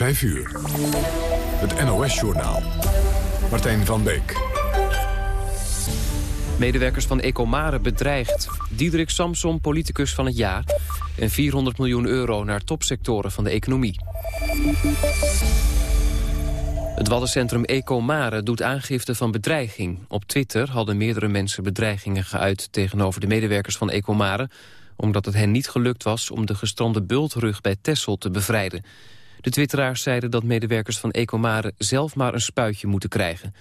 5 uur. Het NOS-journaal. Martijn van Beek. Medewerkers van Ecomare bedreigd. Diederik Samson, politicus van het jaar. En 400 miljoen euro naar topsectoren van de economie. Het waddencentrum Ecomare doet aangifte van bedreiging. Op Twitter hadden meerdere mensen bedreigingen geuit... tegenover de medewerkers van Ecomare... omdat het hen niet gelukt was om de gestrande bultrug bij Tessel te bevrijden. De twitteraars zeiden dat medewerkers van Ecomare zelf maar een spuitje moeten krijgen.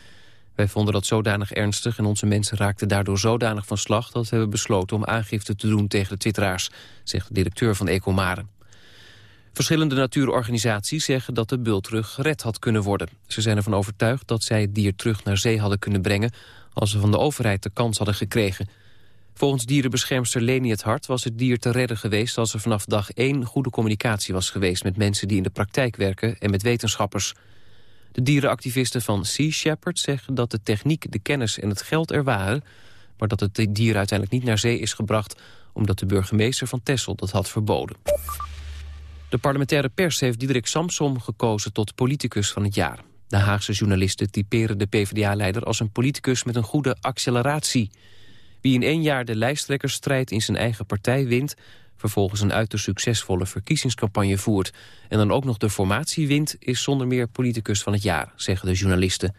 Wij vonden dat zodanig ernstig en onze mensen raakten daardoor zodanig van slag... dat we hebben besloten om aangifte te doen tegen de twitteraars, zegt de directeur van Ecomare. Verschillende natuurorganisaties zeggen dat de bultrug gered had kunnen worden. Ze zijn ervan overtuigd dat zij het dier terug naar zee hadden kunnen brengen... als ze van de overheid de kans hadden gekregen. Volgens dierenbeschermster Leni het Hart was het dier te redden geweest... als er vanaf dag 1 goede communicatie was geweest... met mensen die in de praktijk werken en met wetenschappers. De dierenactivisten van Sea Shepherd zeggen dat de techniek, de kennis en het geld er waren... maar dat het dier uiteindelijk niet naar zee is gebracht... omdat de burgemeester van Texel dat had verboden. De parlementaire pers heeft Diederik Samsom gekozen tot politicus van het jaar. De Haagse journalisten typeren de PvdA-leider als een politicus met een goede acceleratie. Wie in één jaar de lijsttrekkersstrijd in zijn eigen partij wint... vervolgens een uiterst succesvolle verkiezingscampagne voert... en dan ook nog de formatie wint, is zonder meer politicus van het jaar, zeggen de journalisten.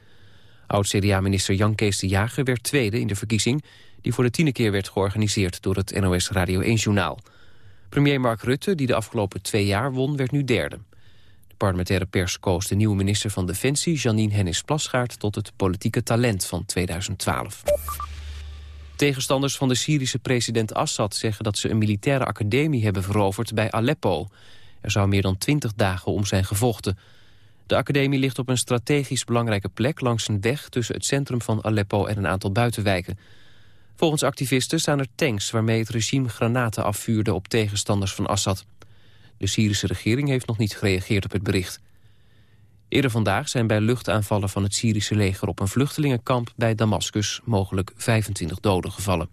Oud-CDA-minister Jan Kees de Jager werd tweede in de verkiezing... die voor de tiende keer werd georganiseerd door het NOS Radio 1-journaal. Premier Mark Rutte, die de afgelopen twee jaar won, werd nu derde. De parlementaire pers koos de nieuwe minister van Defensie... Janine Hennis-Plasgaard tot het politieke talent van 2012. Tegenstanders van de Syrische president Assad zeggen dat ze een militaire academie hebben veroverd bij Aleppo. Er zou meer dan twintig dagen om zijn gevochten. De academie ligt op een strategisch belangrijke plek langs een weg tussen het centrum van Aleppo en een aantal buitenwijken. Volgens activisten staan er tanks waarmee het regime granaten afvuurde op tegenstanders van Assad. De Syrische regering heeft nog niet gereageerd op het bericht. Eerder vandaag zijn bij luchtaanvallen van het Syrische leger op een vluchtelingenkamp bij Damascus mogelijk 25 doden gevallen.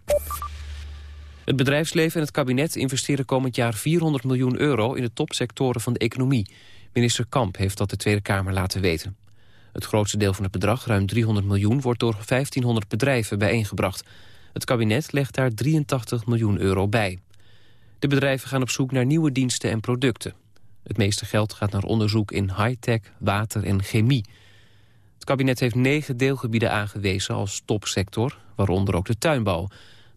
Het bedrijfsleven en het kabinet investeren komend jaar 400 miljoen euro in de topsectoren van de economie. Minister Kamp heeft dat de Tweede Kamer laten weten. Het grootste deel van het bedrag, ruim 300 miljoen, wordt door 1500 bedrijven bijeengebracht. Het kabinet legt daar 83 miljoen euro bij. De bedrijven gaan op zoek naar nieuwe diensten en producten. Het meeste geld gaat naar onderzoek in high-tech, water en chemie. Het kabinet heeft negen deelgebieden aangewezen als topsector, waaronder ook de tuinbouw.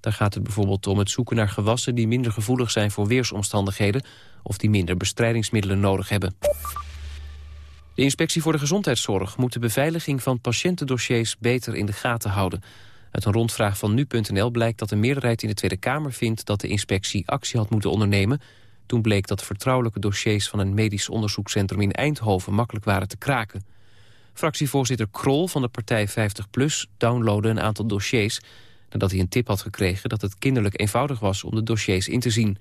Daar gaat het bijvoorbeeld om het zoeken naar gewassen die minder gevoelig zijn voor weersomstandigheden of die minder bestrijdingsmiddelen nodig hebben. De Inspectie voor de Gezondheidszorg moet de beveiliging van patiëntendossiers beter in de gaten houden. Uit een rondvraag van nu.nl blijkt dat de meerderheid in de Tweede Kamer vindt dat de inspectie actie had moeten ondernemen. Toen bleek dat vertrouwelijke dossiers van een medisch onderzoekscentrum in Eindhoven makkelijk waren te kraken. Fractievoorzitter Krol van de partij 50PLUS downloadde een aantal dossiers... nadat hij een tip had gekregen dat het kinderlijk eenvoudig was om de dossiers in te zien.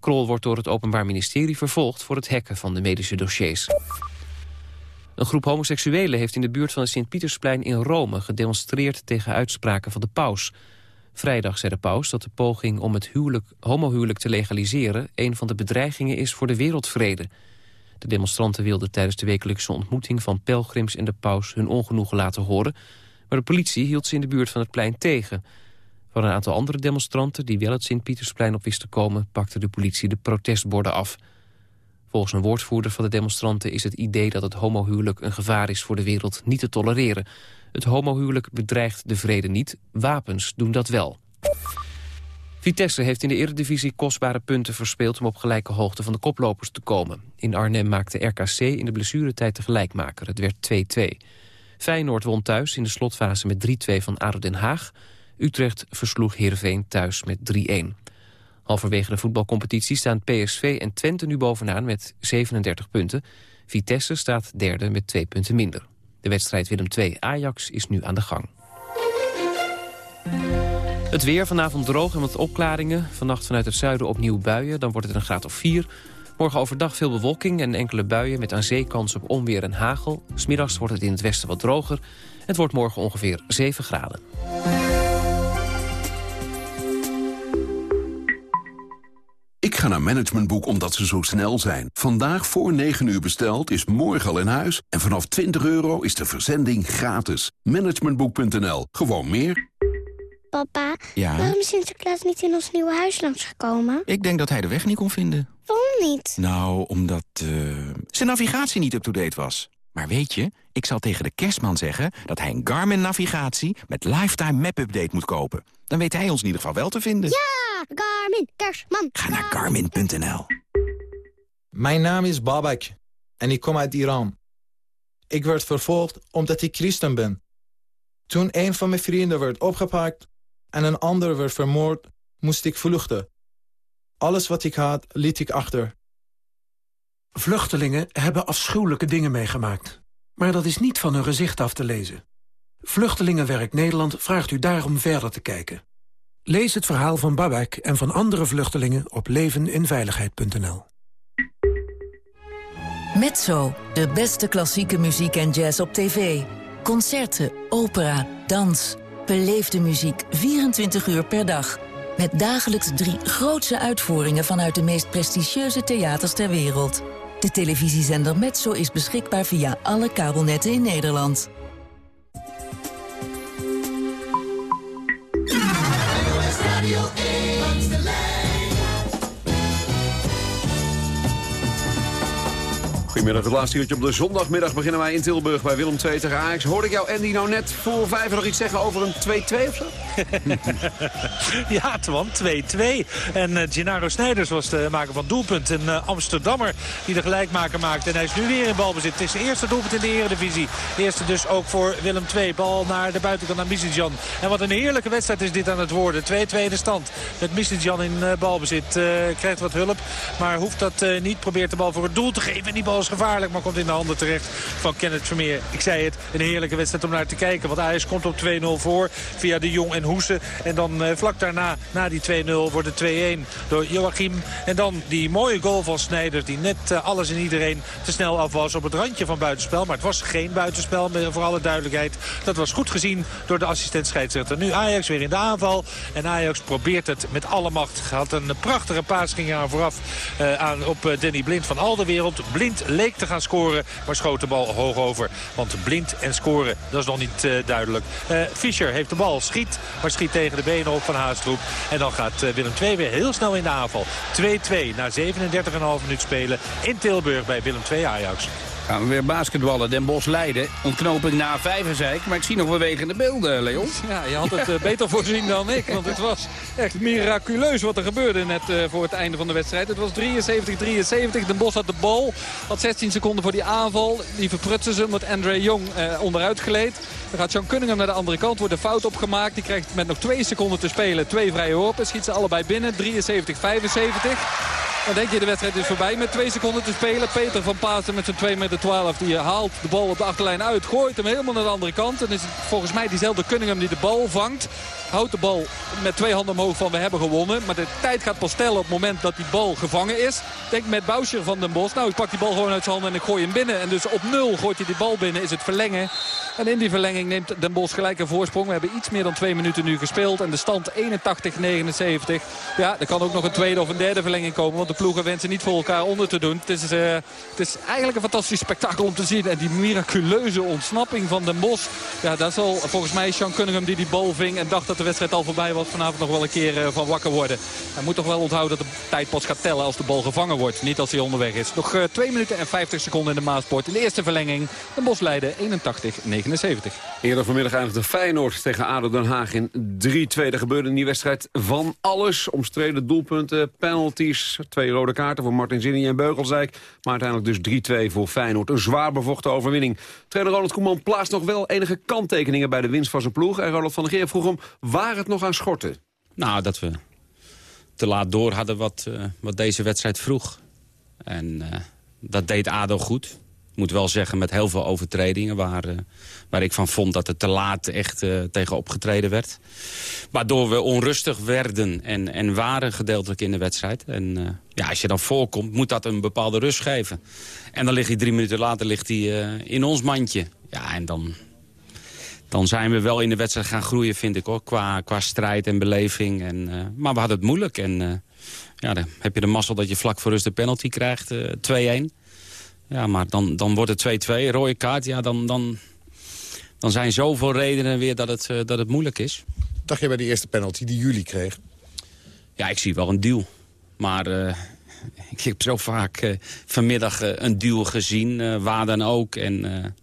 Krol wordt door het Openbaar Ministerie vervolgd voor het hacken van de medische dossiers. Een groep homoseksuelen heeft in de buurt van het Sint-Pietersplein in Rome gedemonstreerd tegen uitspraken van de paus. Vrijdag zei de paus dat de poging om het huwelijk, homohuwelijk te legaliseren een van de bedreigingen is voor de wereldvrede. De demonstranten wilden tijdens de wekelijkse ontmoeting van pelgrims en de paus hun ongenoegen laten horen, maar de politie hield ze in de buurt van het plein tegen. Van een aantal andere demonstranten die wel het Sint-Pietersplein op wisten komen, pakte de politie de protestborden af. Volgens een woordvoerder van de demonstranten is het idee dat het homohuwelijk een gevaar is voor de wereld niet te tolereren. Het homohuwelijk bedreigt de vrede niet, wapens doen dat wel. Vitesse heeft in de eredivisie kostbare punten verspeeld om op gelijke hoogte van de koplopers te komen. In Arnhem maakte RKC in de blessuretijd de gelijkmaker. Het werd 2-2. Feyenoord won thuis in de slotfase met 3-2 van ADO Den Haag. Utrecht versloeg Heerenveen thuis met 3-1. Halverwege de voetbalcompetitie staan PSV en Twente nu bovenaan met 37 punten. Vitesse staat derde met twee punten minder. De wedstrijd Willem II-Ajax is nu aan de gang. Het weer vanavond droog en wat opklaringen. Vannacht vanuit het zuiden opnieuw buien, dan wordt het een graad of 4. Morgen overdag veel bewolking en enkele buien met aan zee kans op onweer en hagel. Smiddags wordt het in het westen wat droger. Het wordt morgen ongeveer 7 graden. Ga naar Managementboek omdat ze zo snel zijn. Vandaag voor 9 uur besteld is morgen al in huis. En vanaf 20 euro is de verzending gratis. Managementboek.nl. Gewoon meer. Papa, Ja? waarom is Sinterklaas niet in ons nieuwe huis langsgekomen? Ik denk dat hij de weg niet kon vinden. Waarom niet? Nou, omdat eh, zijn navigatie niet up-to-date was. Maar weet je, ik zal tegen de kerstman zeggen... dat hij een Garmin-navigatie met Lifetime Map-update moet kopen. Dan weet hij ons in ieder geval wel te vinden. Ja, Garmin, kerstman. Ga naar garmin.nl. Mijn naam is Babak en ik kom uit Iran. Ik werd vervolgd omdat ik christen ben. Toen een van mijn vrienden werd opgepakt en een ander werd vermoord, moest ik vluchten. Alles wat ik had, liet ik achter. Vluchtelingen hebben afschuwelijke dingen meegemaakt. Maar dat is niet van hun gezicht af te lezen. Vluchtelingenwerk Nederland vraagt u daarom verder te kijken. Lees het verhaal van Babak en van andere vluchtelingen op leveninveiligheid.nl. Mezzo, de beste klassieke muziek en jazz op tv. Concerten, opera, dans. Beleefde muziek 24 uur per dag. Met dagelijks drie grootse uitvoeringen vanuit de meest prestigieuze theaters ter wereld. De televisiezender Mezzo is beschikbaar via alle kabelnetten in Nederland. Goedemiddag, het laatste uurtje op de zondagmiddag beginnen wij in Tilburg bij Willem II tegen Ajax. Hoorde ik jou Andy nou net voor vijf nog iets zeggen over een 2-2 of zo? Ja, Twan, 2-2. En eh, Gennaro Snijders was de maker van doelpunt. Een eh, Amsterdammer die de gelijkmaker maakt. En hij is nu weer in balbezit. Het is de eerste doelpunt in de eredivisie. Eerste dus ook voor Willem II. Bal naar de buitenkant naar Misitjan. En wat een heerlijke wedstrijd is dit aan het worden. 2-2 de stand. Met Misitjan in eh, balbezit. Krijgt wat hulp. Maar hoeft dat niet. Probeert de bal voor het doel te geven. En die bal is gevaarlijk. Maar komt in de handen terecht van Kenneth Vermeer. Ik zei het. Een heerlijke wedstrijd om naar te kijken. Want Ajax komt op 2-0 voor. Via de Jong en Hoesen. En dan eh, vlak daarna, na die 2-0, wordt het 2-1 door Joachim. En dan die mooie goal van Sneijder. Die net eh, alles en iedereen te snel af was op het randje van buitenspel. Maar het was geen buitenspel, voor alle duidelijkheid. Dat was goed gezien door de assistent scheidsrechter. Nu Ajax weer in de aanval. En Ajax probeert het met alle macht. Had een prachtige paas ging aan vooraf eh, aan, op Danny Blind van al de wereld. Blind te gaan scoren, maar schoot de bal hoog over. Want Blind en scoren, dat is nog niet eh, duidelijk. Eh Fischer heeft de bal, schiet, maar schiet tegen de benen op van Haastroep. En dan gaat eh, Willem II weer heel snel in de aanval. 2-2 na 37,5 minuut spelen in Tilburg bij Willem II Ajax. Gaan we weer basketballen. Den Bosch Leiden. Ontknoping na Vijverzeik. Maar ik zie nog bewegende beelden, Leon. Ja, je had het eh, beter voorzien dan ik. Want het was echt miraculeus wat er gebeurde net eh, voor het einde van de wedstrijd. Het was 73-73. Den Bosch had de bal. Had 16 seconden voor die aanval. Die verprutsen ze omdat Andre Jong eh, onderuit gleed. Dan gaat Sean Cunningham naar de andere kant. Wordt een fout opgemaakt. Die krijgt met nog twee seconden te spelen twee vrije worpen. Schiet ze allebei binnen. 73-75. Dan denk je de wedstrijd is voorbij met twee seconden te spelen. Peter van Paasen met zijn 2 meter 12. Die haalt de bal op de achterlijn uit. Gooit hem helemaal naar de andere kant. En is het volgens mij diezelfde Cunningham die de bal vangt. Houdt de bal met twee handen omhoog van we hebben gewonnen. Maar de tijd gaat pas tellen op het moment dat die bal gevangen is. Denk met Bouscher van Den Bosch. Nou, ik pak die bal gewoon uit zijn handen en ik gooi hem binnen. En dus op nul gooit hij die bal binnen. Is het verlengen. En in die verlenging neemt Den Bosch gelijk een voorsprong. We hebben iets meer dan twee minuten nu gespeeld. En de stand 81-79. Ja, er kan ook nog een tweede of een derde verlenging komen. Want de ploegen wensen niet voor elkaar onder te doen. Het is, eh, het is eigenlijk een fantastisch spektakel om te zien. En die miraculeuze ontsnapping van Den Bosch. Ja, daar zal volgens mij Sean Cunningham die die bal ving. En dacht dat de wedstrijd al voorbij was. Vanavond nog wel een keer eh, van wakker worden. Hij moet toch wel onthouden dat de tijd pas gaat tellen als de bal gevangen wordt. Niet als hij onderweg is. Nog uh, 2 minuten en 50 seconden in de Maasport. In de eerste verlenging. Den Bosch leiden 81-79. Eerder vanmiddag eindigde Feyenoord tegen ADO Den Haag in 3-2. Er gebeurde in die wedstrijd van alles. Omstreden doelpunten, penalties, twee rode kaarten voor Martin Zinni en Beugelsdijk. Maar uiteindelijk dus 3-2 voor Feyenoord. Een zwaar bevochten overwinning. Trainer Ronald Koeman plaatst nog wel enige kanttekeningen bij de winst van zijn ploeg. En Ronald van der Geer vroeg hem waar het nog aan schortte. Nou, dat we te laat door hadden wat, uh, wat deze wedstrijd vroeg. En uh, dat deed ADO goed. Ik moet wel zeggen met heel veel overtredingen... waar, uh, waar ik van vond dat er te laat echt tegen opgetreden werd. Waardoor we onrustig werden en, en waren gedeeltelijk in de wedstrijd. En ja, als je dan voorkomt, moet dat een bepaalde rust geven. En dan ligt hij drie minuten later ligt hij, in ons mandje. Ja, en dan, dan zijn we wel in de wedstrijd gaan groeien, vind ik hoor. Qua, qua strijd en beleving. En, maar we hadden het moeilijk en Ja, dan heb je de mazzel dat je vlak voor rust de penalty krijgt, 2-1. Ja, maar dan, dan wordt het 2-2, rode kaart. Ja, dan, dan, dan zijn zoveel redenen weer dat het, dat het moeilijk is. Dacht je bij die eerste penalty die jullie kregen? Ja, ik zie wel een deal. Maar uh, ik heb zo vaak uh, vanmiddag uh, een duel gezien, waar dan ook. En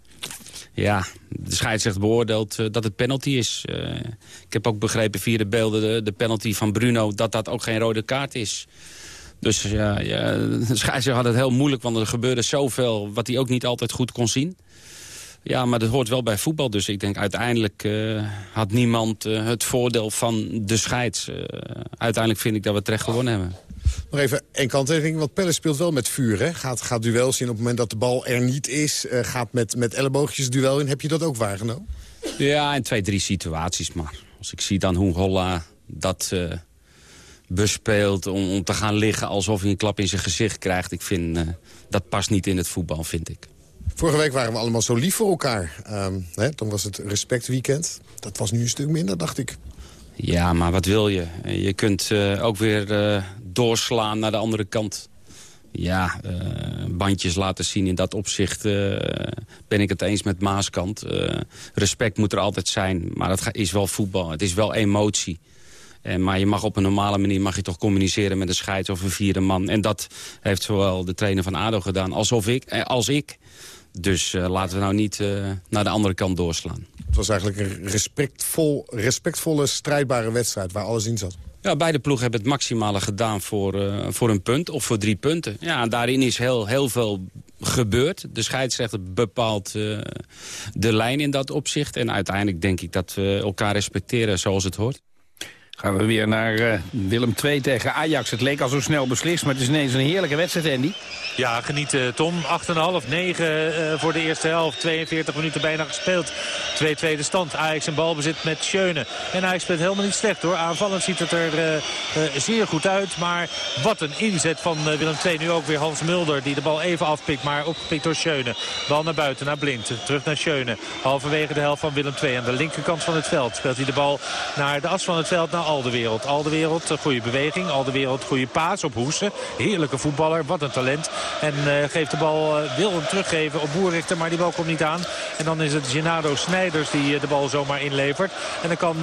ja, de scheidsrechter beoordeelt dat het penalty is. ik heb ook begrepen via de beelden, de, de, penalty van Bruno... dat dat ook geen rode kaart is. Dus ja, ja, de scheidsrechter had het heel moeilijk, want er gebeurde zoveel... wat hij ook niet altijd goed kon zien. Ja, maar dat hoort wel bij voetbal. Dus ik denk uiteindelijk uh, had niemand uh, het voordeel van de scheids. Uh, uiteindelijk vind ik dat we terecht gewonnen hebben. Nog even één kanttekening, want Pelle speelt wel met vuur. Hè? Gaat, gaat duels in op het moment dat de bal er niet is. gaat met, met elleboogjes duel in. Heb je dat ook waargenomen? Ja, in twee, drie situaties. Maar als ik zie dan hoe Holla dat bespeelt... Om, om te gaan liggen alsof hij een klap in zijn gezicht krijgt... ik vind, dat past niet in het voetbal, vind ik. Vorige week waren we allemaal zo lief voor elkaar. Um, hè, dan was het respectweekend. Dat was nu een stuk minder, dacht ik. Ja, maar wat wil je? Je kunt uh, ook weer uh, doorslaan naar de andere kant. Ja, uh, bandjes laten zien in dat opzicht ben ik het eens met Maaskant. respect moet er altijd zijn, maar dat is wel voetbal. Het is wel emotie. En, maar je mag op een normale manier mag je toch communiceren met een scheids of een vierde man. En dat heeft zowel de trainer van ADO gedaan alsof ik, als ik. Dus uh, laten we nou niet uh, naar de andere kant doorslaan. Het was eigenlijk een respectvol, respectvolle, strijdbare wedstrijd waar alles in zat. Ja, beide ploegen hebben het maximale gedaan voor, uh, voor een punt of voor drie punten. Ja, en daarin is heel, heel veel gebeurd. De scheidsrechter bepaalt de lijn in dat opzicht. En uiteindelijk denk ik dat we elkaar respecteren zoals het hoort. Gaan we weer naar uh, Willem II tegen Ajax. Het leek al zo snel beslist, maar het is ineens een heerlijke wedstrijd, Andy. Ja, genieten Tom. 8,5, 9 uh, voor de eerste helft. 42 minuten bijna gespeeld. 2-2 de stand. Ajax een balbezit met Schöne. En Ajax speelt helemaal niet slecht hoor. Aanvallend ziet het er uh, uh, zeer goed uit. Maar wat een inzet van Willem II. Nu ook weer Hans Mulder die de bal even afpikt. Maar opgepikt door Schöne. Bal naar buiten, naar Blind. Terug naar Schöne. Halverwege de helft van Willem II. Aan de linkerkant van het veld speelt hij de bal naar de as van het veld. Naar Aldewereld. Aldewereld, goede beweging. Aldewereld, goede paas op Hoesen. Heerlijke voetballer. Wat een talent. En uh, geeft de bal, uh, wil hem teruggeven op Boerrichter, maar die bal komt niet aan. En dan is het Genado Snijders die de bal zomaar inlevert. En dan kan...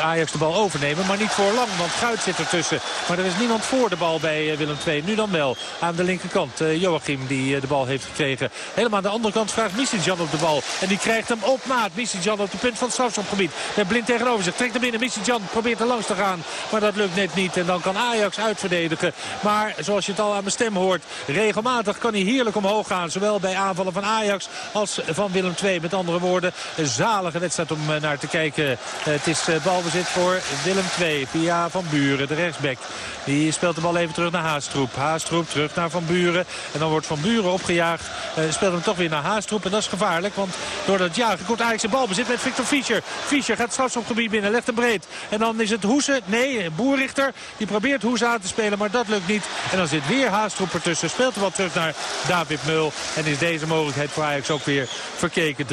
Ajax de bal overnemen. Maar niet voor lang, want Guit zit ertussen. Maar er is niemand voor de bal bij Willem II. Nu dan wel aan de linkerkant. Uh, Joachim die de bal heeft gekregen. Helemaal aan de andere kant vraagt Missy-Jan op de bal. En die krijgt hem op maat. Missy-Jan op de punt van het strafschopgebied. Daar blind tegenover zich. Trekt hem binnen. Missy-Jan probeert er langs te gaan. Maar dat lukt net niet. En dan kan Ajax uitverdedigen. Maar zoals je het al aan mijn stem hoort. Regelmatig kan hij heerlijk omhoog gaan. Zowel bij aanvallen van Ajax als van Willem II. Met andere woorden, een zalige wedstrijd om naar te kijken. het is balbezit voor Willem II via Van Buren, de rechtsback. Die speelt de bal even terug naar Haastroep. Haastroep terug naar Van Buren. En dan wordt Van Buren opgejaagd. Uh, speelt hem toch weer naar Haastroep. En dat is gevaarlijk. Want door dat jagen komt Ajax een balbezit met Victor Fischer. Fischer gaat straks op gebied binnen. Legt hem breed. En dan is het Hoesen. Nee, Boerrichter. Die probeert Hoesen aan te spelen. Maar dat lukt niet. En dan zit weer Haastroep ertussen. Speelt de bal terug naar David Mul. En is deze mogelijkheid voor Ajax ook weer verkeken. 43,5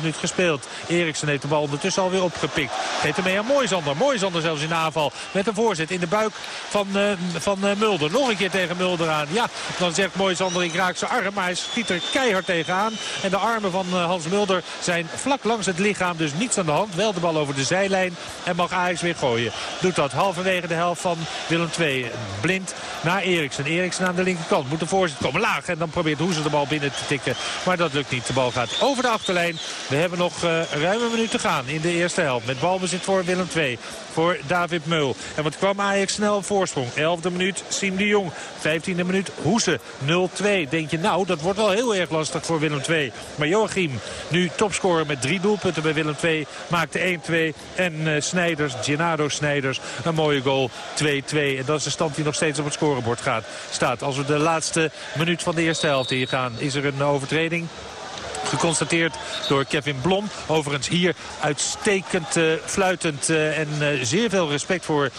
minuut gespeeld. Eriksen heeft de bal ondertussen alweer opgepikt. Hem mee aan Mooisander. Mooisander zelfs in aanval. Met een voorzet in de buik van, uh, van uh, Mulder. Nog een keer tegen Mulder aan. Ja, dan zegt Mooisander ik raak zijn arm. Maar hij schiet er keihard tegenaan. En de armen van uh, Hans Mulder zijn vlak langs het lichaam. Dus niets aan de hand. Wel de bal over de zijlijn. En mag Ajax weer gooien. Doet dat halverwege de helft van Willem II. Blind naar Eriksen. Eriksen aan de linkerkant. Moet de voorzet komen laag. En dan probeert Hoezer de bal binnen te tikken. Maar dat lukt niet. De bal gaat over de achterlijn. We hebben nog ruim een minuut te gaan in de eerste helft. Met balbezit voor Willem II. Voor David Meul. En wat kwam Ajax snel op voorsprong. 11e minuut Siem de Jong. 15e minuut Hoese 0-2. Denk je nou dat wordt wel heel erg lastig voor Willem II. Maar Joachim nu topscorer met drie doelpunten bij Willem II. Maakte 1-2. En uh, Snijders, Gennaro Snijders een mooie goal 2-2. En dat is de stand die nog steeds op het scorebord gaat, staat. Als we de laatste minuut van de eerste helft ingaan is er een overtreding geconstateerd door Kevin Blom. Overigens hier uitstekend uh, fluitend uh, en uh, zeer veel respect voor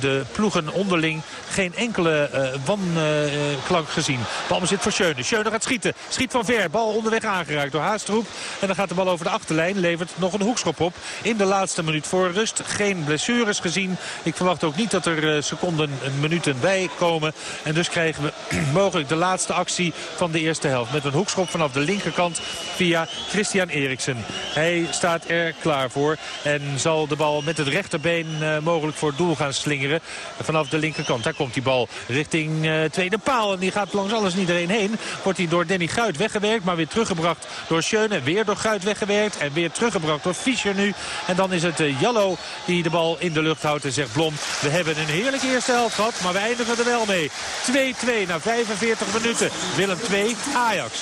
de ploegen onderling. Geen enkele wanklank gezien. Bal zit voor Schöne. Schöne gaat schieten. Schiet van ver. Bal onderweg aangeraakt door Haastroep. En dan gaat de bal over de achterlijn. Levert nog een hoekschop op. In de laatste minuut voor rust. Geen blessures gezien. Ik verwacht ook niet dat er seconden, minuten bij komen. En dus krijgen we mogelijk de laatste actie van de eerste helft. Met een hoekschop vanaf de linkerkant via Christian Eriksen. Hij staat er klaar voor en zal de bal met het rechterbeen uh, mogelijk voor het doel gaan slingeren. Vanaf de linkerkant. Daar komt die bal richting uh, tweede paal. En die gaat langs alles en iedereen heen. Wordt hij door Danny Guit weggewerkt. Maar weer teruggebracht door Schöne. Weer door Guit weggewerkt. En weer teruggebracht door Fischer nu. En dan is het uh, Jallo die de bal in de lucht houdt. En zegt Blom, we hebben een heerlijke eerste helft gehad. Maar we eindigen er wel mee. 2-2 na 45 minuten. Willem 2, Ajax.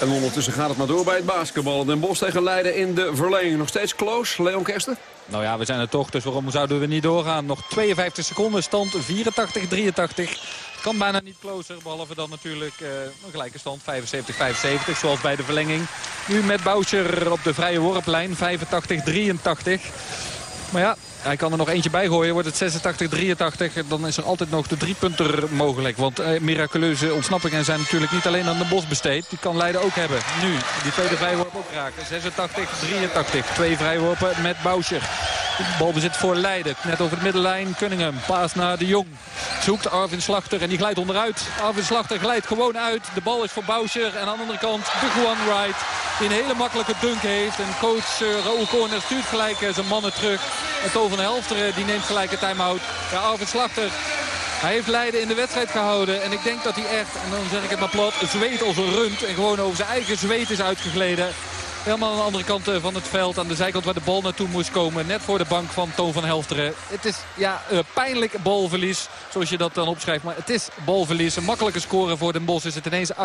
En ondertussen gaat het maar door bij het basketbal. Den Bosch tegen Leiden in de verlenging. Nog steeds close, Leon Kersten? Nou ja, we zijn er toch, dus waarom zouden we niet doorgaan? Nog 52 seconden, stand 84-83. Kan bijna niet closer, behalve dan natuurlijk uh, een gelijke stand 75-75, zoals bij de verlenging. Nu met Boucher op de vrije worplijn, 85-83. Maar ja, hij kan er nog eentje bij gooien. Wordt het 86-83. Dan is er altijd nog de driepunter mogelijk. Want eh, miraculeuze ontsnappingen zijn natuurlijk niet alleen aan de bos besteed. Die kan Leiden ook hebben. Nu, die tweede vrijworp ook raken. 86-83. Twee vrijworpen met Boucher. Balbezit voor Leiden. Net over de middenlijn. Cunningham. Paas naar de Jong. Zoekt Arvin Slachter en die glijdt onderuit. Arvin Slachter glijdt gewoon uit. De bal is voor Boucher. En aan de andere kant de Juan Wright. Die een hele makkelijke dunk heeft. En coach uh, Raoul Corner stuurt gelijk uh, zijn mannen terug. Toon van Helfteren die neemt gelijk een time-out. Ja, Arvin Slachter hij heeft Leiden in de wedstrijd gehouden. En ik denk dat hij echt, en dan zeg ik het maar plat, zweet als een rund. En gewoon over zijn eigen zweet is uitgegleden. Helemaal aan de andere kant eh, van het veld. Aan de zijkant waar de bal naartoe moest komen. Net voor de bank van Toon van Helfteren. Het is ja, uh, pijnlijk balverlies. Zoals je dat dan opschrijft. Maar het is balverlies. Een makkelijke score voor Den Bosch is het ineens 88-83.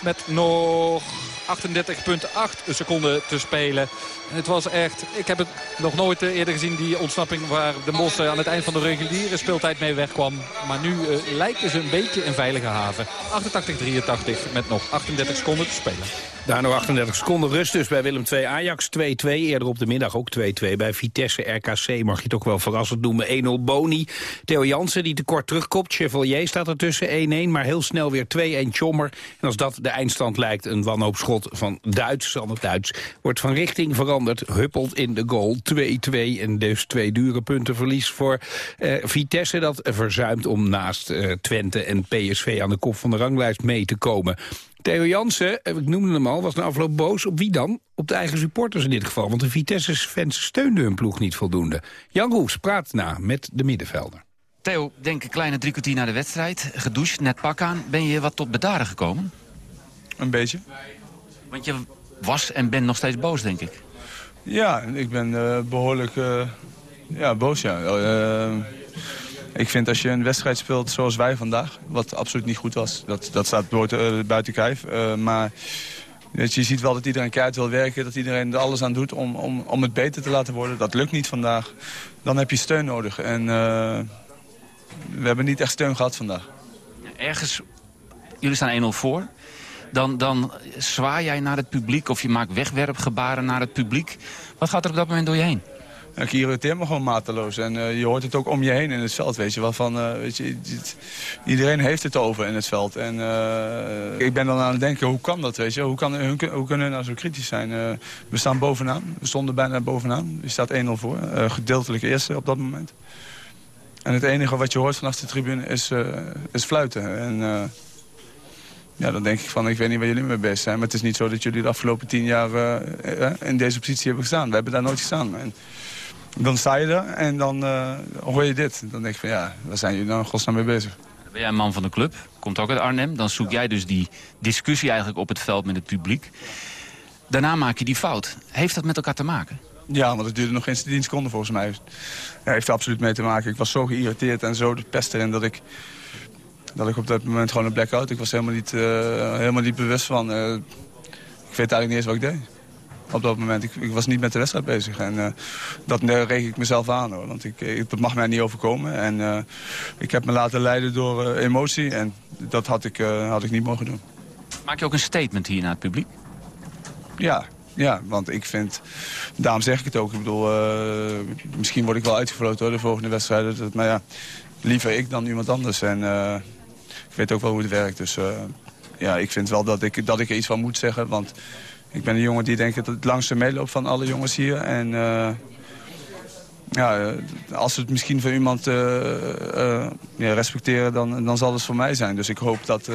Met nog 38,8 seconden te spelen. En het was echt, ik heb het nog nooit eh, eerder gezien, die ontsnapping waar de Bos aan het eind van de reguliere speeltijd mee wegkwam. Maar nu uh, lijken ze een beetje een veilige haven. 88-83 met nog 38 seconden te spelen. Daar nog 38 seconden rust dus bij Willem 2 Ajax 2-2. Eerder op de middag ook 2-2 bij Vitesse RKC. Mag je toch wel verrassend noemen. 1-0 Boni. Theo Jansen die tekort terugkomt. Chevalier staat ertussen 1-1. Maar heel snel weer 2-1 Chommer. En als dat de eindstand lijkt, een wanhoopschot van Duits. Sander Duits wordt van richting veranderd. Huppelt in de goal 2-2. En dus twee dure punten verlies voor uh, Vitesse. Dat verzuimt om naast uh, Twente en PSV aan de kop van de ranglijst mee te komen. Theo Jansen, eh, ik noemde hem al, was na afloop boos. Op wie dan? Op de eigen supporters in dit geval. Want de Vitesse-fans steunden hun ploeg niet voldoende. Jan Roes praat na met de middenvelder. Theo, denk een kleine drie kwartier na de wedstrijd. Gedoucht, net pak aan. Ben je wat tot bedaren gekomen? Een beetje. Want je was en bent nog steeds boos, denk ik. Ja, ik ben uh, behoorlijk uh, ja, boos, ja. Uh, ik vind als je een wedstrijd speelt zoals wij vandaag, wat absoluut niet goed was, dat, dat staat buiten, buiten kijf. maar je ziet wel dat iedereen keihard wil werken, dat iedereen er alles aan doet om, om, om het beter te laten worden. Dat lukt niet vandaag. Dan heb je steun nodig. En we hebben niet echt steun gehad vandaag. Ergens, jullie staan 1-0 voor dan, dan zwaai jij naar het publiek of je maakt wegwerpgebaren naar het publiek. Wat gaat er op dat moment door je heen? Ik irriteer me gewoon mateloos. En uh, je hoort het ook om je heen in het veld, weet je wel. Van, uh, weet je, iedereen heeft het over in het veld. En uh, ik ben dan aan het denken, hoe kan dat, weet je? Hoe, kan, hun, hoe kunnen hun nou zo kritisch zijn? we staan bovenaan. We stonden bijna bovenaan. Je staat 1-0 voor. gedeeltelijk eerste op dat moment. En het enige wat je hoort vanaf de tribune is, is fluiten. En ja, dan denk ik van, ik weet niet waar jullie mee bezig zijn. Maar het is niet zo dat jullie de afgelopen tien jaar in deze positie hebben gestaan. We hebben daar nooit gestaan. En dan sta je er en dan uh, hoor je dit. Dan denk ik van, ja, waar zijn jullie nou godsnaam mee bezig? Ben jij een man van de club, komt ook uit Arnhem. Dan zoek jij dus die discussie eigenlijk op het veld met het publiek. Daarna maak je die fout. Heeft dat met elkaar te maken? Ja, want het duurde nog geen 10 seconden volgens mij. Ja, heeft er absoluut mee te maken. Ik was zo geïrriteerd en zo de pest erin dat ik dat ik op dat moment gewoon een blackout. Ik was helemaal niet, uh, helemaal niet bewust van. Uh, ik weet eigenlijk niet eens wat ik deed. Op dat moment. Ik, ik was niet met de wedstrijd bezig. En uh, dat reg ik mezelf aan. Hoor. Want ik, ik, dat mag mij niet overkomen. En ik heb me laten leiden door emotie. En dat had ik, had ik niet mogen doen. Maak je ook een statement hier naar het publiek? Ja, ja, want ik vind... Daarom zeg ik het ook. Ik bedoel, eh, misschien word ik wel uitgefloten door de volgende wedstrijden. Dat- Maar ja, liever ik dan iemand anders. En eh, ik weet ook wel hoe het werkt. Dus eh, ja, ik vind wel dat ik, dat ik er iets van moet zeggen. Want ik ben een jongen die denk ik het langste meeloopt van alle jongens hier. En eh, ja, eh, als we het misschien voor iemand eh, ja, respecteren, dan, dan zal het voor mij zijn. Dus ik hoop dat,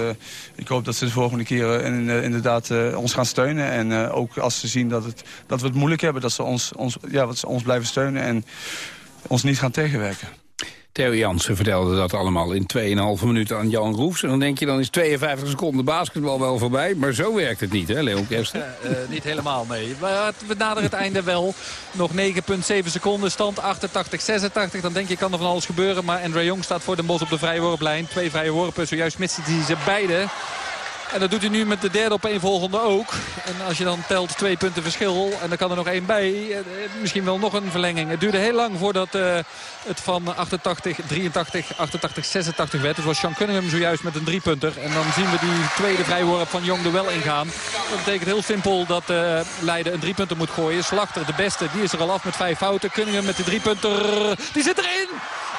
ik hoop dat ze de volgende keer in- inderdaad ons gaan steunen. En ook als ze zien dat, het, dat we het moeilijk hebben, dat ze ons, ons, ja, dat ze ons blijven steunen en ons niet gaan tegenwerken. Theo Jansen vertelde dat allemaal in 2,5 minuten aan Jan Roefs. En dan denk je, dan is 52 seconden basketbal wel voorbij. Maar zo werkt het niet, hè, Leon Kersten? Eh, niet helemaal, nee. Maar we naderen het einde wel. Nog 9,7 seconden. Stand 88, 86. Dan denk je, kan er van alles gebeuren. Maar Andre Jong staat voor de Bos op de vrije worplijn. Twee vrije worpen. Zojuist mist hij ze beide. En dat doet hij nu met de derde opeenvolgende ook. En als je dan telt twee punten verschil. En dan kan er nog één bij. eh, Misschien wel nog een verlenging. Het duurde heel lang voordat eh, het van 88, 83, 88, 86 werd. Het was Sean Cunningham zojuist met een driepunter. En dan zien we die tweede vrijworp van Jong er wel ingaan. Dat betekent heel simpel dat eh, Leiden een driepunter moet gooien. Slachter, de beste, die is er al af met vijf fouten. Cunningham met de driepunter. Die zit erin!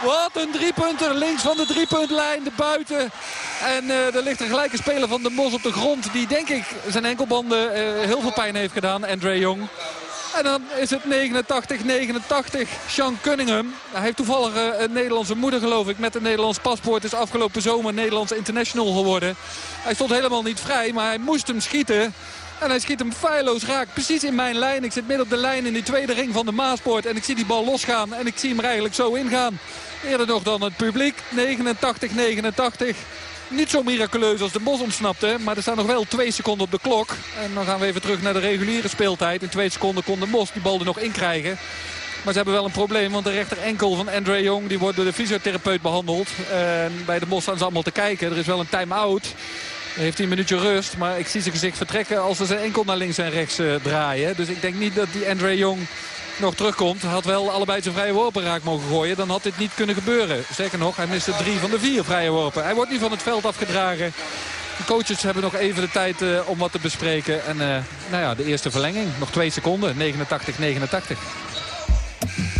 Wat een driepunter. Links van de driepuntlijn, de buiten. En eh, er ligt een gelijke speler van de Mos op de grond. Die denk ik zijn enkelbanden eh, heel veel pijn heeft gedaan. Andre Jong. En dan is het 89-89. Sean Cunningham. Hij heeft toevallig eh, een Nederlandse moeder geloof ik. Met een Nederlands paspoort is afgelopen zomer Nederlands international geworden. Hij stond helemaal niet vrij. Maar hij moest hem schieten. En hij schiet hem feilloos raak. Precies in mijn lijn. Ik zit midden op de lijn in die tweede ring van de Maaspoort. En ik zie die bal losgaan. En ik zie hem eigenlijk zo ingaan. Eerder nog dan het publiek. 89-89. Niet zo miraculeus als de Bos ontsnapte. Maar er staan nog wel twee seconden op de klok. En dan gaan we even terug naar de reguliere speeltijd. In twee seconden kon de Bos die bal er nog in krijgen. Maar ze hebben wel een probleem, want de rechter enkel van Andre Jong... die wordt door de fysiotherapeut behandeld. En bij de Bos staan ze allemaal te kijken. Er is wel een time-out. Dan heeft hij een minuutje rust. Maar ik zie zijn gezicht vertrekken als ze zijn enkel naar links en rechts eh, draaien. Dus ik denk niet dat die Andre Jong nog terugkomt. Had wel allebei zijn vrije worpen raak mogen gooien. Dan had dit niet kunnen gebeuren. Zeker nog, hij miste drie van de vier vrije worpen. Hij wordt nu van het veld afgedragen. De coaches hebben nog even de tijd eh, om wat te bespreken. En eh, nou ja, de eerste verlenging. Nog twee seconden. 89-89.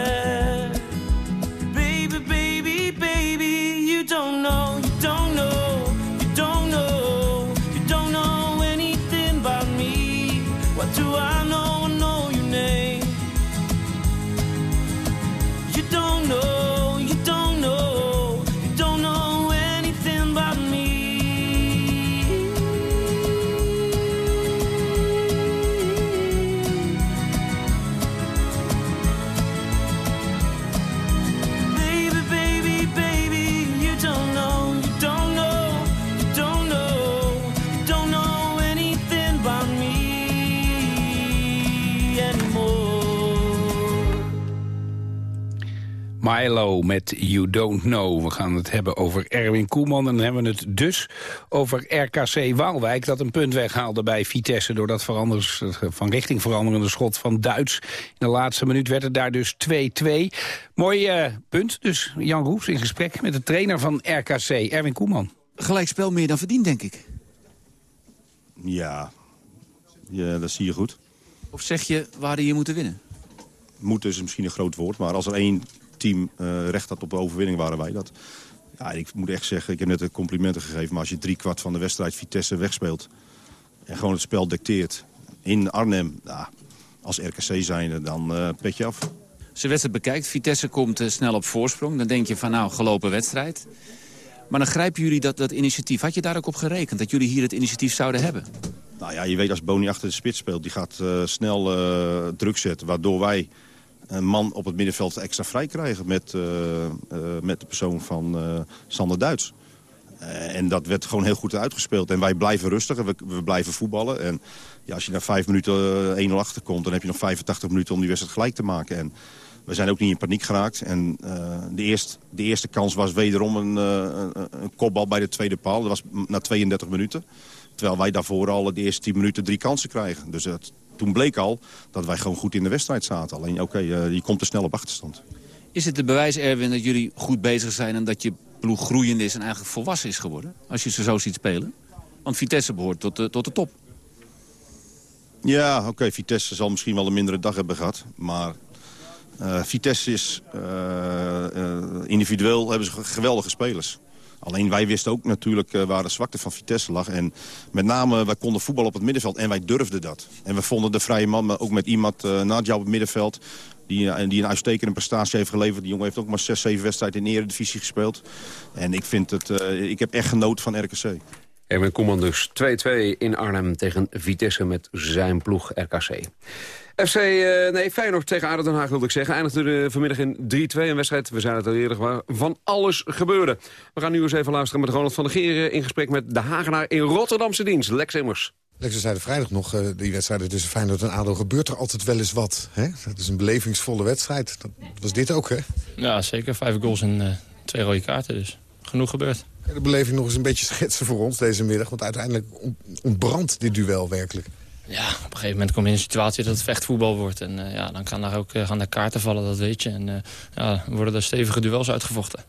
Milo met You Don't Know. We gaan het hebben over Erwin Koeman. En dan hebben we het dus over RKC Waalwijk... dat een punt weghaalde bij Vitesse... door dat van richting veranderende schot van Duits. In de laatste minuut werd het daar dus 2-2. Mooi uh, punt. Dus Jan Roes in gesprek met de trainer van RKC, Erwin Koeman. Gelijkspel meer dan verdiend, denk ik. Ja, ja dat zie je goed. Of zeg je, waar hadden je moeten winnen? Moeten is misschien een groot woord, maar als er één team uh, recht had op de overwinning, waren wij dat. Ja, ik moet echt zeggen, ik heb net de complimenten gegeven... maar als je drie kwart van de wedstrijd Vitesse wegspeelt... en gewoon het spel dicteert in Arnhem... Nou, als RKC zijnde, dan uh, pet je af. Als je wedstrijd bekijkt, Vitesse komt uh, snel op voorsprong... dan denk je van nou, gelopen wedstrijd. Maar dan grijpen jullie dat, dat initiatief. Had je daar ook op gerekend, dat jullie hier het initiatief zouden hebben? Nou ja, je weet als Boni achter de spits speelt... die gaat snel druk zetten, waardoor wij een man op het middenveld extra vrij krijgen met, uh, uh, met de persoon van uh, Sander Duits. en dat werd gewoon heel goed uitgespeeld. En wij blijven rustig en we, we blijven voetballen. En ja, als je na vijf minuten 1-0 achterkomt... dan heb je nog 85 minuten om die wedstrijd gelijk te maken. En we zijn ook niet in paniek geraakt. En de, eerste, de eerste kans was wederom een, een, een kopbal bij de tweede paal. Dat was na 32 minuten. Terwijl wij daarvoor al de eerste 10 minuten drie kansen krijgen. Dus het, toen bleek al dat wij gewoon goed in de wedstrijd zaten. Alleen, oké, okay, uh, je komt te snel op achterstand. Is het de bewijs, Erwin, dat jullie goed bezig zijn... en dat je ploeg groeiend is en eigenlijk volwassen is geworden? Als je ze zo ziet spelen? Want Vitesse behoort tot de, tot de top. Ja, oké, okay, Vitesse zal misschien wel een mindere dag hebben gehad. Maar uh, Vitesse is... Uh, individueel hebben ze geweldige spelers. Alleen wij wisten ook natuurlijk uh, waar de zwakte van Vitesse lag. En met name, wij konden voetbal op het middenveld en wij durfden dat. En we vonden de vrije man, maar ook met iemand, uh, Nadja op het middenveld... Die, uh, die een uitstekende prestatie heeft geleverd. Die jongen heeft ook maar 6, 7 wedstrijden in de eredivisie gespeeld. En ik, vind het, ik heb echt genoten van RKC. Erwin Koeman dus 2-2 in Arnhem tegen Vitesse met zijn ploeg RKC. FC, uh, nee, Feyenoord tegen Aden Den Haag wilde ik zeggen. Eindigde de vanmiddag in 3-2 een wedstrijd. We zijn het al eerder waar van alles gebeurde. We gaan nu eens even luisteren met Ronald van der Geren... in gesprek met de Hagenaar in Rotterdamse dienst, Lex Immers. Lex, we zeiden vrijdag nog, uh, die wedstrijden tussen Feyenoord en ADO... gebeurt er altijd wel eens wat. Hè? Dat is een belevingsvolle wedstrijd. Dat was dit ook, hè? Ja, zeker. Vijf goals en uh, twee rode kaarten, dus genoeg gebeurd. Kan de beleving nog eens een beetje schetsen voor ons deze middag? Want uiteindelijk ontbrandt dit duel werkelijk. Ja, op een gegeven moment kom je in een situatie dat het vechtvoetbal wordt. En uh, ja, dan kan daar ook, uh, gaan daar kaarten vallen, dat weet je. En uh, ja, worden er stevige duels uitgevochten.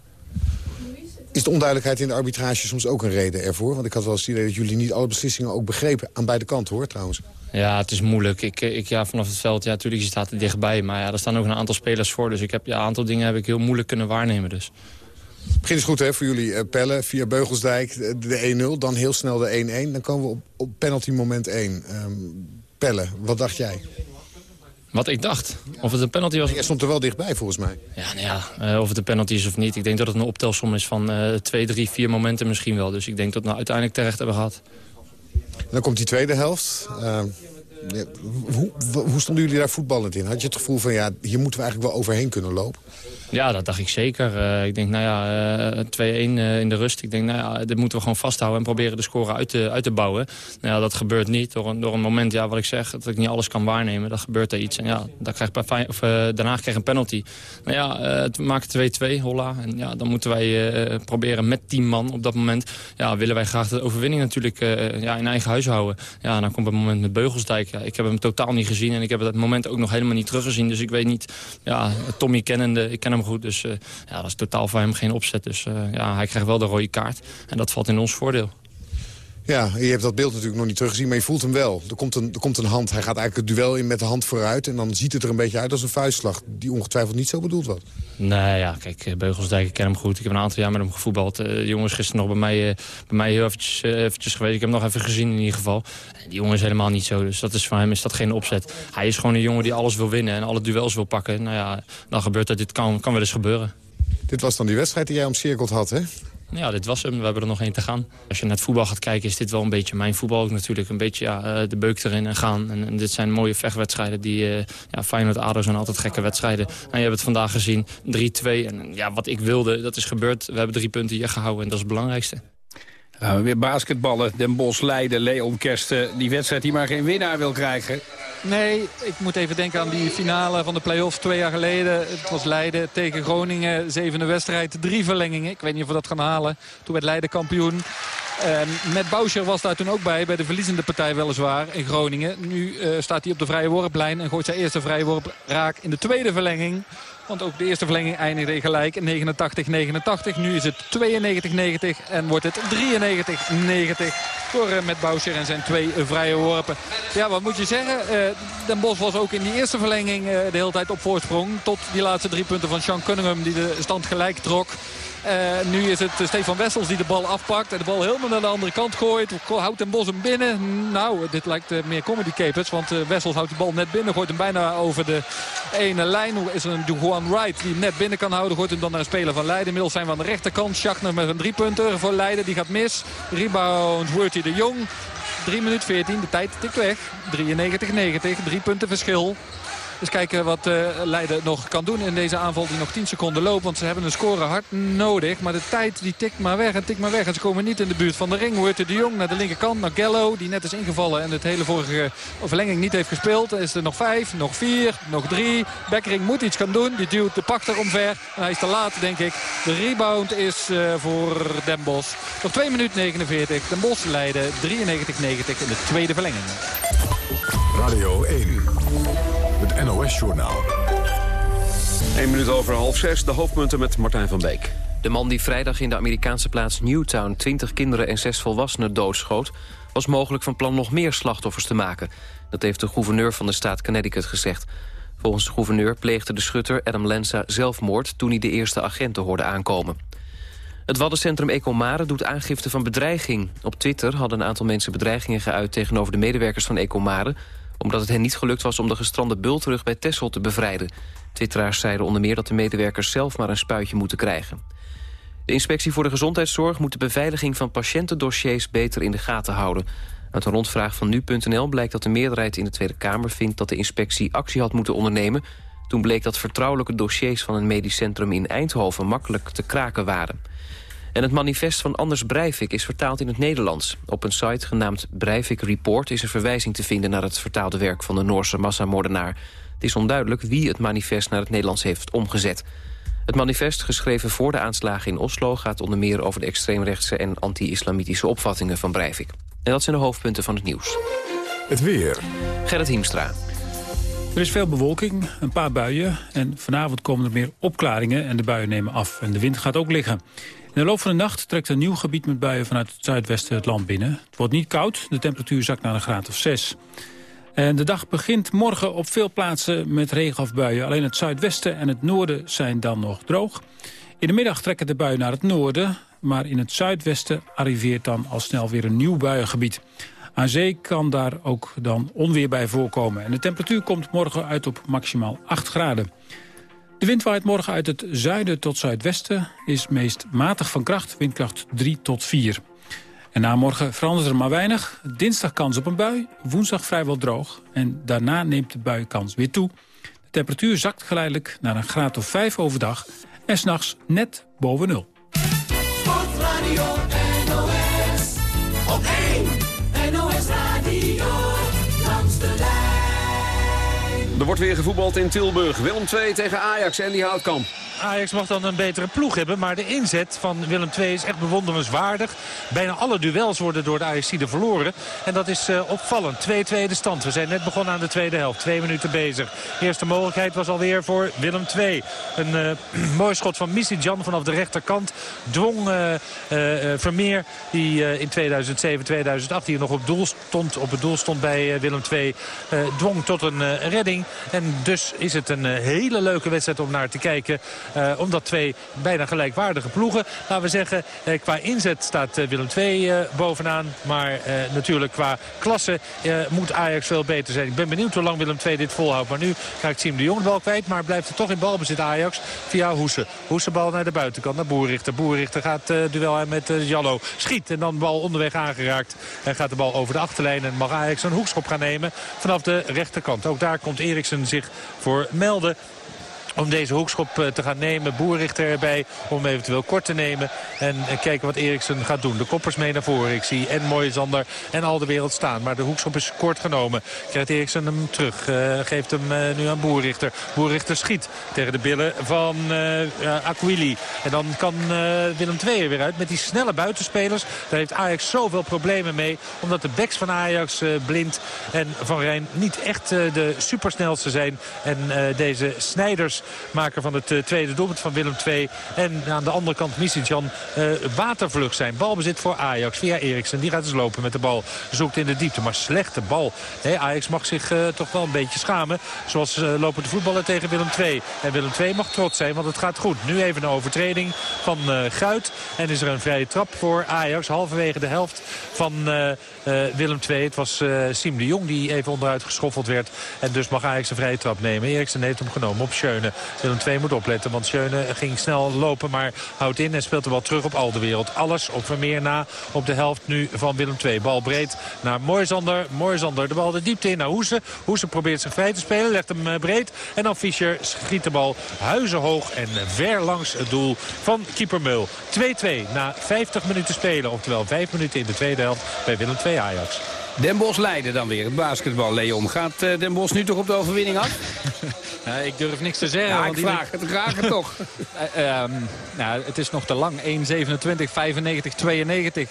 Is de onduidelijkheid in de arbitrage soms ook een reden ervoor? Want ik had wel eens het idee dat jullie niet alle beslissingen ook begrepen. Aan beide kanten hoor, trouwens. Ja, het is moeilijk. Ik, ik, ja, vanaf het veld, ja, natuurlijk, je staat er dichtbij. Maar ja, er staan ook een aantal spelers voor. Dus ik heb, ja, een aantal dingen heb ik heel moeilijk kunnen waarnemen. Dus. Het begin is goed hè, voor jullie. Uh, Pellen via Beugelsdijk, de 1-0. Dan heel snel de 1-1. Dan komen we op, op penalty moment 1. Um, Pelle, wat dacht jij? Wat ik dacht? Of het een penalty was? Jij stond er wel dichtbij volgens mij. Ja, nou ja, uh, of het een penalty is of niet. Ik denk dat het een optelsom is van uh, twee, drie, vier momenten misschien wel. Dus ik denk dat we nou uiteindelijk terecht hebben gehad. En dan komt die tweede helft. Hoe, hoe stonden jullie daar voetballend in? Had je het gevoel van, ja, hier moeten we eigenlijk wel overheen kunnen lopen? Ja, dat dacht ik zeker. Uh, ik denk, nou ja, uh, 2-1 uh, in de rust. Ik denk, nou ja, dit moeten we gewoon vasthouden en proberen de score uit te, uit te bouwen. Nou ja, dat gebeurt niet. Door een, door een moment, ja, wat ik zeg, dat ik niet alles kan waarnemen. Dan gebeurt er iets. En ja, dan krijg of, daarna krijg ik een penalty. Nou ja, het maken 2-2, holla. En ja, dan moeten wij proberen met 10 man op dat moment. Ja, willen wij graag de overwinning natuurlijk ja, in eigen huis houden. Ja, dan komt het moment met Beugelsdijk. Ja, ik heb hem totaal niet gezien en ik heb het moment ook nog helemaal niet teruggezien. Dus ik weet niet, ja, Tommy kennende, ik ken hem goed. Dus uh, ja, dat is totaal voor hem geen opzet. Dus uh, ja, hij krijgt wel de rode kaart. En dat valt in ons voordeel. Ja, je hebt dat beeld natuurlijk nog niet teruggezien, maar je voelt hem wel. Er komt, een, er komt een hand, hij gaat eigenlijk het duel in met de hand vooruit... en dan ziet het er een beetje uit als een vuistslag... die ongetwijfeld niet zo bedoeld was. Nee, ja, kijk, Beugelsdijk, ik ken hem goed. Ik heb een aantal jaar met hem gevoetbald. Uh, de jongen is gisteren nog bij mij, uh, bij mij heel eventjes, uh, eventjes geweest. Ik heb hem nog even gezien in ieder geval. En die jongen is helemaal niet zo, dus dat is, voor hem is dat geen opzet. Hij is gewoon een jongen die alles wil winnen en alle duels wil pakken. Nou ja, dan gebeurt dat. Dit kan, kan wel eens gebeuren. Dit was dan die wedstrijd die jij omcirkeld had, hè? Ja, dit was hem. We hebben er nog één te gaan. Als je naar het voetbal gaat kijken, is dit wel een beetje mijn voetbal ook natuurlijk. Een beetje ja, de beuk erin en gaan. En, dit zijn mooie vechtwedstrijden. Die, uh, ja, Feyenoord-ADO zijn altijd gekke wedstrijden. En je hebt het vandaag gezien. 3-2. En ja, wat ik wilde, dat is gebeurd. We hebben drie punten hier gehouden en dat is het belangrijkste. We weer basketballen. Den Bosch Leiden, Leon Kersten. Die wedstrijd die maar geen winnaar wil krijgen. Nee, ik moet even denken aan die finale van de play-offs twee jaar geleden. Het was Leiden tegen Groningen. Zevende wedstrijd, drie verlengingen. Ik weet niet of we dat gaan halen. Toen werd Leiden kampioen. Uh, met Bouscher was daar toen ook bij, bij de verliezende partij weliswaar in Groningen. Nu uh, staat hij op de vrije worplijn en gooit zijn eerste vrije worp raak in de tweede verlenging. Want ook de eerste verlenging eindigde gelijk 89-89. Nu is het 92-90 en wordt het 93-90 door uh, met Bouscher en zijn twee vrije worpen. Ja, wat moet je zeggen? Den Bos was ook in die eerste verlenging de hele tijd op voorsprong. Tot die laatste drie punten van Sean Cunningham die de stand gelijk trok. Uh, nu is het Stefan Wessels die de bal afpakt. En de bal helemaal naar de andere kant gooit. Houdt Den Bos hem binnen. Nou, dit lijkt uh, meer comedy capers. Want Wessels houdt de bal net binnen. Gooit hem bijna over de ene lijn. Is er een Juan Wright die hem net binnen kan houden. Gooit hem dan naar een speler van Leiden. Inmiddels zijn we aan de rechterkant. Schachner met een driepunter voor Leiden. Die gaat mis. Rebound Worthy de Jong. 3 minuten 14. De tijd tikt weg. 93-90. Drie punten verschil. Dus kijken wat uh, Leiden nog kan doen in deze aanval die nog 10 seconden loopt. Want ze hebben een score hard nodig. Maar de tijd die tikt maar weg en tikt maar weg. En ze komen niet in de buurt van de ring. Wordt de Jong naar de linkerkant. Naar Gallo die net is ingevallen en het hele vorige verlenging niet heeft gespeeld. Is er nog 5, nog 4, nog 3. Bekkering moet iets gaan doen. Die duwt de pachter omver. En hij is te laat denk ik. De rebound is uh, voor Den Bosch. Nog 2 minuten 49. Den Bosch Leiden 93-90 in de tweede verlenging. Radio 1. Het NOS-journaal. 1 minuut over half zes, de hoofdpunten met Martijn van Beek. De man die vrijdag in de Amerikaanse plaats Newtown... 20 kinderen en 6 volwassenen doodschoot... was mogelijk van plan nog meer slachtoffers te maken. Dat heeft de gouverneur van de staat Connecticut gezegd. Volgens de gouverneur pleegde de schutter Adam Lenza zelfmoord... toen hij de eerste agenten hoorde aankomen. Het waddencentrum Ecomare doet aangifte van bedreiging. Op Twitter hadden een aantal mensen bedreigingen geuit... tegenover de medewerkers van Ecomare omdat het hen niet gelukt was om de gestrande bultrug bij Tessel te bevrijden. Twitteraars zeiden onder meer dat de medewerkers zelf maar een spuitje moeten krijgen. De inspectie voor de gezondheidszorg moet de beveiliging van patiëntendossiers beter in de gaten houden. Uit een rondvraag van nu.nl blijkt dat de meerderheid in de Tweede Kamer vindt dat de inspectie actie had moeten ondernemen. Toen bleek dat vertrouwelijke dossiers van een medisch centrum in Eindhoven makkelijk te kraken waren. En het manifest van Anders Breivik is vertaald in het Nederlands. Op een site genaamd Breivik Report is een verwijzing te vinden... naar het vertaalde werk van de Noorse massamoordenaar. Het is onduidelijk wie het manifest naar het Nederlands heeft omgezet. Het manifest, geschreven voor de aanslagen in Oslo... gaat onder meer over de extreemrechtse en anti-islamitische opvattingen van Breivik. En dat zijn de hoofdpunten van het nieuws. Het weer. Gerrit Hiemstra. Er is veel bewolking, een paar buien en vanavond komen er meer opklaringen en de buien nemen af. En de wind gaat ook liggen. In de loop van de nacht trekt een nieuw gebied met buien vanuit het zuidwesten het land binnen. Het wordt niet koud, de temperatuur zakt naar een graad of 6. En de dag begint morgen op veel plaatsen met regen of buien. Alleen het zuidwesten en het noorden zijn dan nog droog. In de middag trekken de buien naar het noorden, maar in het zuidwesten arriveert dan al snel weer een nieuw buiengebied. Aan zee kan daar ook dan onweer bij voorkomen. En de temperatuur komt morgen uit op maximaal 8 graden. De wind waait morgen uit het zuiden tot zuidwesten. Is meest matig van kracht, windkracht 3 tot 4. En na morgen verandert er maar weinig. Dinsdag kans op een bui, woensdag vrijwel droog. En daarna neemt de buienkans weer toe. De temperatuur zakt geleidelijk naar een graad of 5 overdag... en s'nachts net boven nul. Sportradio Er wordt weer gevoetbald in Tilburg. Willem 2 tegen Ajax en die Houtkamp. Ajax mag dan een betere ploeg hebben. Maar de inzet van Willem II is echt bewonderenswaardig. Bijna alle duels worden door de Ajaxide verloren. En dat is uh, opvallend. 2-2 de stand. We zijn net begonnen aan de tweede helft. Twee minuten bezig. Eerste mogelijkheid was alweer voor Willem II. Een uh, mooi schot van Jan vanaf de rechterkant. Dwong uh, Vermeer, die in 2007, 2008 hier nog op, doel stond, op het doel stond bij Willem II. dwong tot een redding. En dus is het een hele leuke wedstrijd om naar te kijken. Uh, omdat twee bijna gelijkwaardige ploegen. Laten we zeggen, uh, qua inzet staat uh, Willem II bovenaan. Maar natuurlijk qua klasse moet Ajax veel beter zijn. Ik ben benieuwd hoe lang Willem II dit volhoudt. Maar nu raakt Siem de Jong wel kwijt. Maar blijft er toch in balbezit Ajax via Hoese. Hoese bal naar de buitenkant, naar Boerrichter. Boerrichter gaat duel met Jallo. Schiet en dan bal onderweg aangeraakt. En gaat de bal over de achterlijn. En mag Ajax een hoekschop gaan nemen vanaf de rechterkant. Ook daar komt Eriksen zich voor melden. Om deze hoekschop eh, te gaan nemen. Boerrichter erbij om eventueel kort te nemen. En eh, kijken wat Eriksen gaat doen. De koppers mee naar voren. Ik zie en Mooie Zander en al de wereld staan. Maar de hoekschop is kort genomen. Krijgt Eriksen hem terug. Uh, geeft hem nu aan Boerrichter. Boerrichter schiet tegen de billen van uh, Aquili. En dan kan Willem II er weer uit met die snelle buitenspelers. Daar heeft Ajax zoveel problemen mee. Omdat de backs van Ajax Blind en Van Rijn niet echt de supersnelste zijn. En deze Snijders maker van het eh, tweede doelpunt van Willem II. En aan de andere kant Misicjan uh, watervlug zijn. Balbezit voor Ajax via Eriksen. Die gaat dus lopen met de bal. Zoekt in de diepte, maar slechte bal. Ajax mag zich uh, toch wel een beetje schamen. Zoals lopen de voetballen tegen Willem II. En Willem II mag trots zijn, want het gaat goed. Nu even een overtreding van Guit. En is er een vrije trap voor Ajax. Halverwege de helft van Willem II. Het was Siem de Jong die even onderuit geschoffeld werd. En dus mag Ajax een vrije trap nemen. Eriksen heeft hem genomen op Schöne. Willem II moet opletten, want Schöne ging snel lopen, maar houdt in en speelt de bal terug op Alderwereld. Alles op Vermeer na op de helft nu van Willem II. Bal breed naar Moisander. Moisander de bal de diepte in naar Hoese. Hoese probeert zich vrij te spelen, legt hem eh, breed. En dan Fischer schiet de bal huizenhoog en ver langs het doel van keeper Meul. 2-2 na 50 minuten spelen, oftewel 5 minuten in de tweede helft bij Willem II Ajax. Den Bosch leiden dan weer, het basketbal, Leon. Gaat uh, Den Bosch nu toch op de overwinning af? Ja, ik durf niks te zeggen. Ja, ik vraag het graag toch. uh, um, nou, het is nog te lang. 1,27, 95, 92.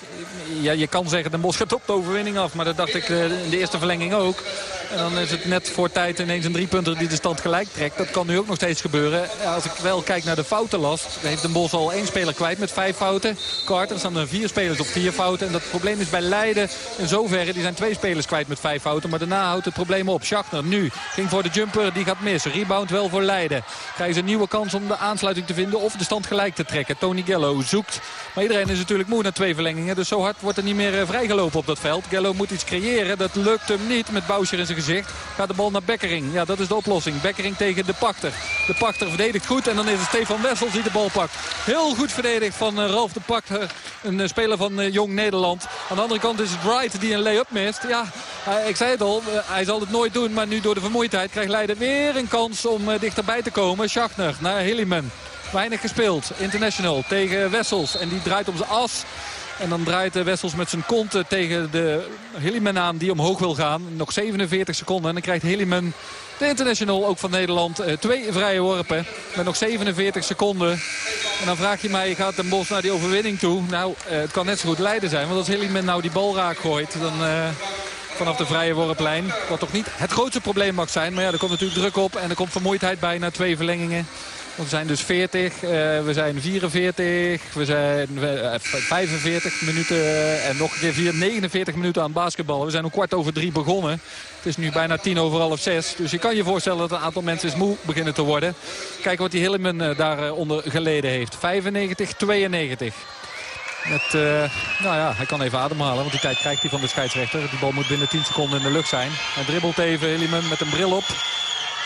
Ja, je kan zeggen, Den Bosch gaat op de overwinning af. Maar dat dacht ik uh, in de eerste verlenging ook. En dan is het net voor tijd ineens een driepunter die de stand gelijk trekt. Dat kan nu ook nog steeds gebeuren. Als ik wel kijk naar de foutenlast, heeft Den Bosch al één speler kwijt met vijf fouten. Carter staan er vier spelers op vier fouten. En dat probleem is bij Leiden in zoverre. Die zijn twee spelers kwijt met vijf fouten. Maar daarna houdt het probleem op. Schachner nu ging voor de jumper, die gaat missen. Rebound wel voor Leiden. Krijgen ze een nieuwe kans om de aansluiting te vinden of de stand gelijk te trekken. Tony Gello zoekt. Maar iedereen is natuurlijk moe na twee verlengingen. Dus zo hard wordt er niet meer eh, vrijgelopen op dat veld. Gello moet iets creëren. Dat lukt hem niet met Bouscher in zijn Gaat de bal naar Bekkering. Ja, dat is de oplossing. Bekkering tegen de Pachter. De Pachter verdedigt goed en dan is het Stefan Wessels die de bal pakt. Heel goed verdedigd van uh, Ralf de Pachter. Een uh, speler van uh, Jong Nederland. Aan de andere kant is het Wright die een lay-up mist. Ja, ik zei het al. hij zal het nooit doen. Maar nu door de vermoeidheid krijgt Leiden weer een kans om dichterbij te komen. Schachner naar Hilliman. Weinig gespeeld. International tegen Wessels. En die draait om zijn as. En dan draait de Wessels met zijn kont tegen de Hilliman aan die omhoog wil gaan. Nog 47 seconden en dan krijgt Hilliman, de international ook van Nederland, eh, twee vrije worpen. Met nog 47 seconden. En dan vraag je mij, gaat Den Bos naar die overwinning toe? Nou, eh, het kan net zo goed Leiden zijn. Want als Hilliman nou die bal raak gooit, dan... vanaf de vrije worplijn. Wat toch niet het grootste probleem mag zijn. Maar ja, er komt natuurlijk druk op en er komt vermoeidheid bij na twee verlengingen. We zijn dus 40, uh, we zijn 44, we zijn uh, 45 minuten en nog een keer 4, 49 minuten aan basketballen. We zijn om kwart over drie begonnen. Het is nu bijna tien over half zes. Dus je kan je voorstellen dat een aantal mensen is moe beginnen te worden. Kijk wat die Hilleman daaronder geleden heeft. 95, 92. Uh, nou ja, hij kan even ademhalen, want die tijd krijgt hij van de scheidsrechter. Die bal moet binnen 10 seconden in de lucht zijn. Hij dribbelt even Hilliman met een bril op.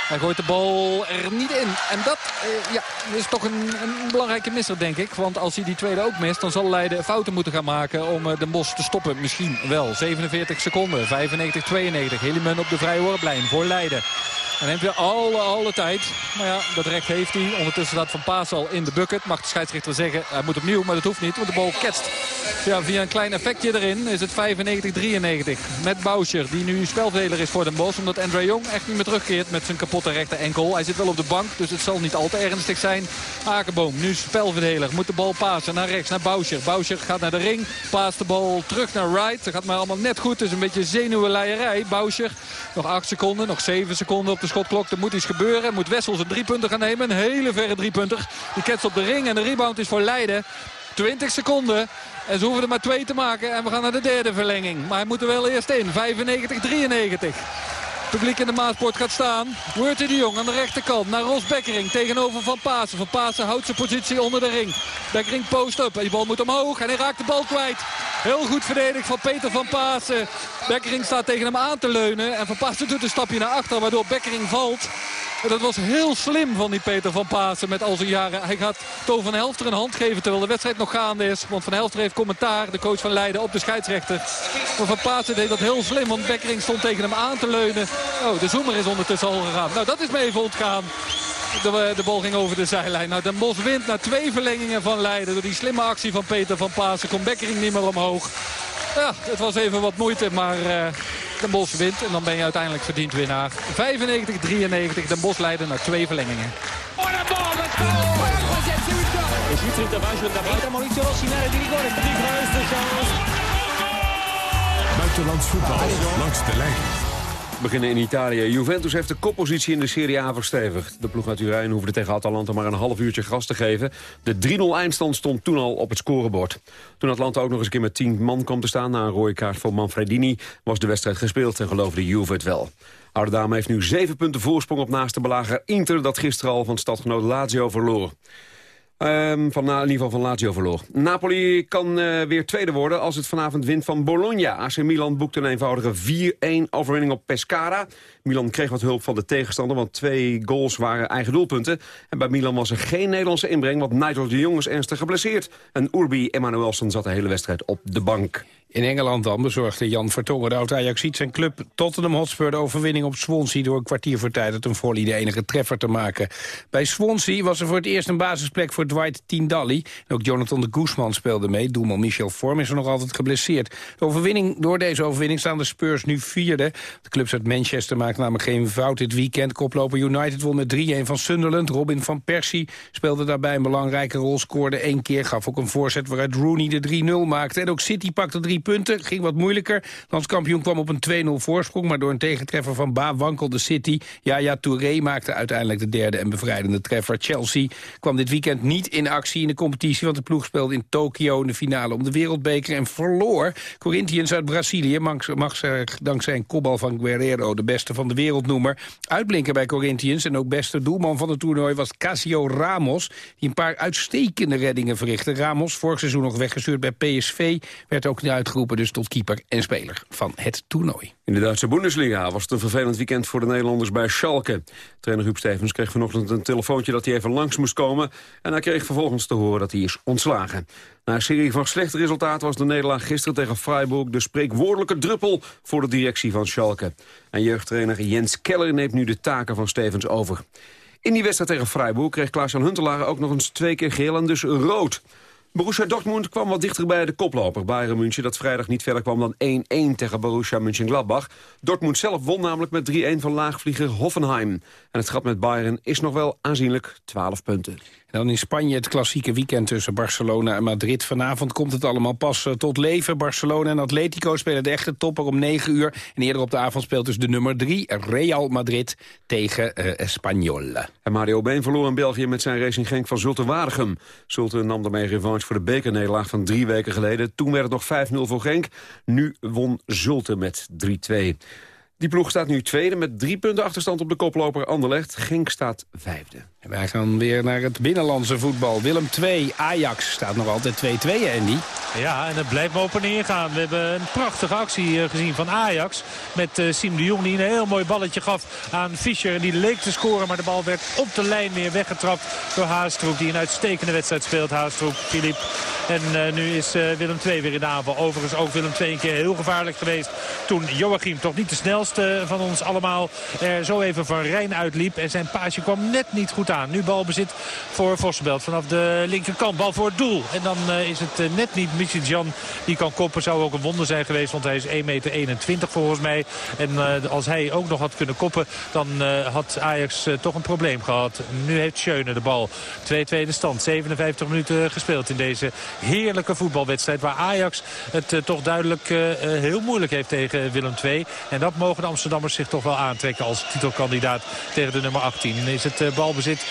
Hij gooit de bal er niet in. En dat uh, ja, is toch een, een, belangrijke misser, denk ik. Want als hij die tweede ook mist, dan zal Leiden fouten moeten gaan maken om uh, Den Bos te stoppen. Misschien wel. 47 seconden, 95-92. Heliman op de vrije worplijn voor Leiden. En neemt weer alle, alle tijd. Maar ja, dat recht heeft hij. Ondertussen staat Van Paas al in de bucket. Mag de scheidsrechter zeggen, hij moet opnieuw. Maar dat hoeft niet, want de bal ketst. Ja, via een klein effectje erin is het 95-93. Met Bouscher, die nu spelverdeler is voor Den Bosch. Omdat Andre Jong echt niet meer terugkeert met zijn kapotte rechter enkel. Hij zit wel op de bank, dus het zal niet al te ernstig zijn. Akenboom, nu spelverdeler. Moet de bal pasen naar rechts, naar Bouscher. Bouscher gaat naar de ring. Paast de bal terug naar Wright. Dat gaat maar allemaal net goed. Is een beetje zenuwenleierij. Bouscher, nog 8 seconden, nog 7 seconden op de schotklok. Er moet iets gebeuren. Moet Wessels een driepunter gaan nemen. Een hele verre driepunter. Die ketst op de ring en de rebound is voor Leiden. 20 seconden. En ze hoeven er maar twee te maken. En we gaan naar de derde verlenging. Maar hij moet er wel eerst in. 95-93 publiek in de Maasport gaat staan. Wurtje de Jong aan de rechterkant naar Ros Bekkering tegenover Van Pasen. Van Pasen houdt zijn positie onder de ring. Bekkering post up. Die bal moet omhoog en hij raakt de bal kwijt. Heel goed verdedigd van Peter Van Pasen. Bekkering staat tegen hem aan te leunen. En Van Pasen doet een stapje naar achter waardoor Bekkering valt. Dat was heel slim van die Peter van Pasen met al zijn jaren. Hij gaat Toon van Helfter een hand geven terwijl de wedstrijd nog gaande is. Want Van Helfter heeft commentaar, de coach van Leiden, op de scheidsrechter. Maar Van Pasen deed dat heel slim, want Bekkering stond tegen hem aan te leunen. Oh, de zoemer is ondertussen al gegaan. Nou, dat is me even ontgaan. De, de bal ging over de zijlijn. Nou, Den wint na twee verlengingen van Leiden. Door die slimme actie van Peter van Paasen komt Bekkering niet meer omhoog. Ja, het was even wat moeite, maar uh, Den Bos wint. En dan ben je uiteindelijk verdiend winnaar. 95-93, Den Bos leiden naar twee verlengingen. Buitenlands voetbal langs de lijn. We beginnen in Italië. Juventus heeft de koppositie in de Serie A verstevigd. De ploeg uit Turijn hoefde tegen Atalanta maar een half uurtje gas te geven. De 3-0 eindstand stond toen al op het scorebord. Toen Atlanta ook nog eens een keer met 10 man kwam te staan... na een rode kaart voor Manfredini, was de wedstrijd gespeeld... en geloofde Juve het wel. Oude Dame heeft nu zeven punten voorsprong op naaste belager Inter... dat gisteren al van stadgenoot Lazio verloor. Um, van, in ieder geval van Lazio verloor. Napoli kan uh, weer tweede worden als het vanavond wint van Bologna. AC Milan boekt een eenvoudige 4-1 overwinning op Pescara. Milan kreeg wat hulp van de tegenstander, want twee goals waren eigen doelpunten. En bij Milan was er geen Nederlandse inbreng, want Nigel de Jong is ernstig geblesseerd. En Urbi Emanuelson zat de hele wedstrijd op de bank. In Engeland dan bezorgde Jan Vertongen de oud-Ajaxiet zijn club Tottenham Hotspur de overwinning op Swansea door een kwartier voor tijd het een volley de enige treffer te maken. Bij Swansea was er voor het eerst een basisplek voor Dwight Tindalli. En ook Jonathan de Guzman speelde mee. Doelman Michel Vorm is er nog altijd geblesseerd. De overwinning, door deze overwinning staan de Spurs nu vierde. De clubs uit Manchester namelijk geen fout dit weekend. Koploper United won met 3-1 van Sunderland. Robin van Persie speelde daarbij een belangrijke rol. Scoorde één keer, gaf ook een voorzet waaruit Rooney de 3-0 maakte. En ook City pakte drie punten. Ging wat moeilijker. Landskampioen kwam op een 2-0 voorsprong. Maar door een tegentreffer van Ba wankelde City. Ja, Touré maakte uiteindelijk de derde en bevrijdende treffer. Chelsea kwam dit weekend niet in actie in de competitie. Want de ploeg speelde in Tokio in de finale om de wereldbeker. En verloor Corinthians uit Brazilië. Mag, mag dankzij een van Guerrero de beste van de wereldnoemer. Uitblinker bij Corinthians en ook beste doelman van het toernooi was Casio Ramos. Die een paar uitstekende reddingen verrichtte. Ramos, vorig seizoen nog weggestuurd bij PSV, werd ook uitgeroepen dus tot keeper en speler van het toernooi. In de Duitse Bundesliga was het een vervelend weekend voor de Nederlanders bij Schalke. Trainer Huub Stevens kreeg vanochtend een telefoontje dat hij even langs moest komen. En hij kreeg vervolgens te horen dat hij is ontslagen. Na een serie van slechte resultaten was de nederlaag gisteren tegen Freiburg... de spreekwoordelijke druppel voor de directie van Schalke. En jeugdtrainer Jens Keller neemt nu de taken van Stevens over. In die wedstrijd tegen Freiburg kreeg Klaas-Jan Huntelaar ook nog eens twee keer geel en dus rood. Borussia Dortmund kwam wat dichter bij de koploper. Bayern München dat vrijdag niet verder kwam dan 1-1 tegen Borussia Mönchengladbach. Dortmund zelf won namelijk met 3-1 van laagvlieger Hoffenheim. En het gat met Bayern is nog wel aanzienlijk 12 punten. Dan in Spanje het klassieke weekend tussen Barcelona en Madrid. Vanavond komt het allemaal pas eh, tot leven. Barcelona en Atletico spelen de echte topper om 9 uur. En eerder op de avond speelt dus de nummer 3 Real Madrid tegen uh, Espanyol. En Mario Been verloor in België met zijn Racing Genk van Zulte Waregem. Zulte nam daarmee revanche voor de bekernederlaag van drie weken geleden. Toen werd het nog 5-0 voor Genk. Nu won Zulte met 3-2. Die ploeg staat nu tweede met drie punten achterstand op de koploper Anderlecht. Genk staat vijfde. Wij gaan weer naar het binnenlandse voetbal. Willem 2, Ajax staat nog altijd 2-2, Andy. Ja, en het blijft maar op en neer gaan. We hebben een prachtige actie eh, gezien van Ajax. Met uh, Siem de Jong die een heel mooi balletje gaf aan Fischer. En die leek te scoren, maar de bal werd op de lijn weer weggetrapt door Haastroep. Die een uitstekende wedstrijd speelt, Haastroep, Filip. En uh, nu is Willem 2 weer in de aanval. Overigens ook Willem 2 een keer heel gevaarlijk geweest. Toen Joachim, toch niet de snelste van ons allemaal, er zo even van Rijn uitliep. En zijn paasje kwam net niet goed Nu balbezit voor Vossenbelt vanaf de linkerkant. Bal voor het doel. En dan uh, is het net niet Jan die kan koppen. Zou ook een wonder zijn geweest, want hij is 1,21 meter volgens mij. En als hij ook nog had kunnen koppen, dan had Ajax toch een probleem gehad. Nu heeft Schöne de bal. 2-2 de stand. 57 minuten gespeeld in deze heerlijke voetbalwedstrijd. Waar Ajax het toch duidelijk heel moeilijk heeft tegen Willem II. En dat mogen de Amsterdammers zich toch wel aantrekken als titelkandidaat tegen de nummer 18. En is het balbezit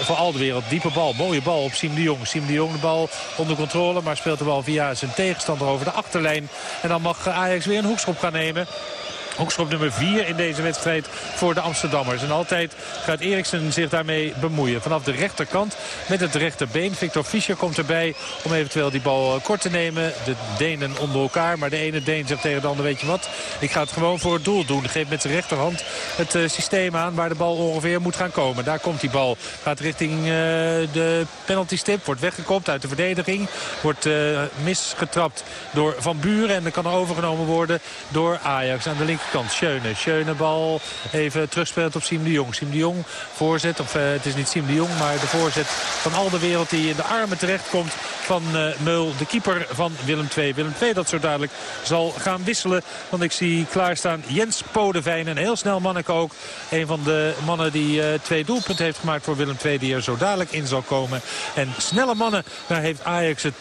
voor al de wereld. Diepe bal, mooie bal op Siem de Jong. Siem de Jong de bal onder controle, maar speelt de bal via zijn tegenstander over de achterlijn. En dan mag Ajax weer een hoekschop gaan nemen. Hoekschop nummer 4 in deze wedstrijd voor de Amsterdammers. En altijd gaat Eriksen zich daarmee bemoeien. Vanaf de rechterkant met het rechterbeen. Victor Fischer komt erbij om eventueel die bal kort te nemen. De Denen onder elkaar. Maar de ene Deen zegt tegen de ander, weet je wat? Ik ga het gewoon voor het doel doen. Geeft met zijn rechterhand het uh, systeem aan waar de bal ongeveer moet gaan komen. Daar komt die bal. Gaat richting uh, de penalty stip. Wordt weggekopt uit de verdediging. Wordt misgetrapt door Van Buren. En dan kan er overgenomen worden door Ajax aan de linker linkerkant. Schöne. Schöne bal even terugspeelt op Siem de Jong. Siem de Jong voorzet, of uh, het is niet Siem de Jong, maar de voorzet van al de wereld die in de armen terechtkomt van uh, Meul, de keeper van Willem II. Willem II dat zo dadelijk zal gaan wisselen. Want ik zie klaarstaan Jens Podevijn. Een heel snel manneke ook. Een van de mannen die uh, twee doelpunten heeft gemaakt voor Willem II. Die er zo dadelijk in zal komen. En snelle mannen, daar heeft Ajax het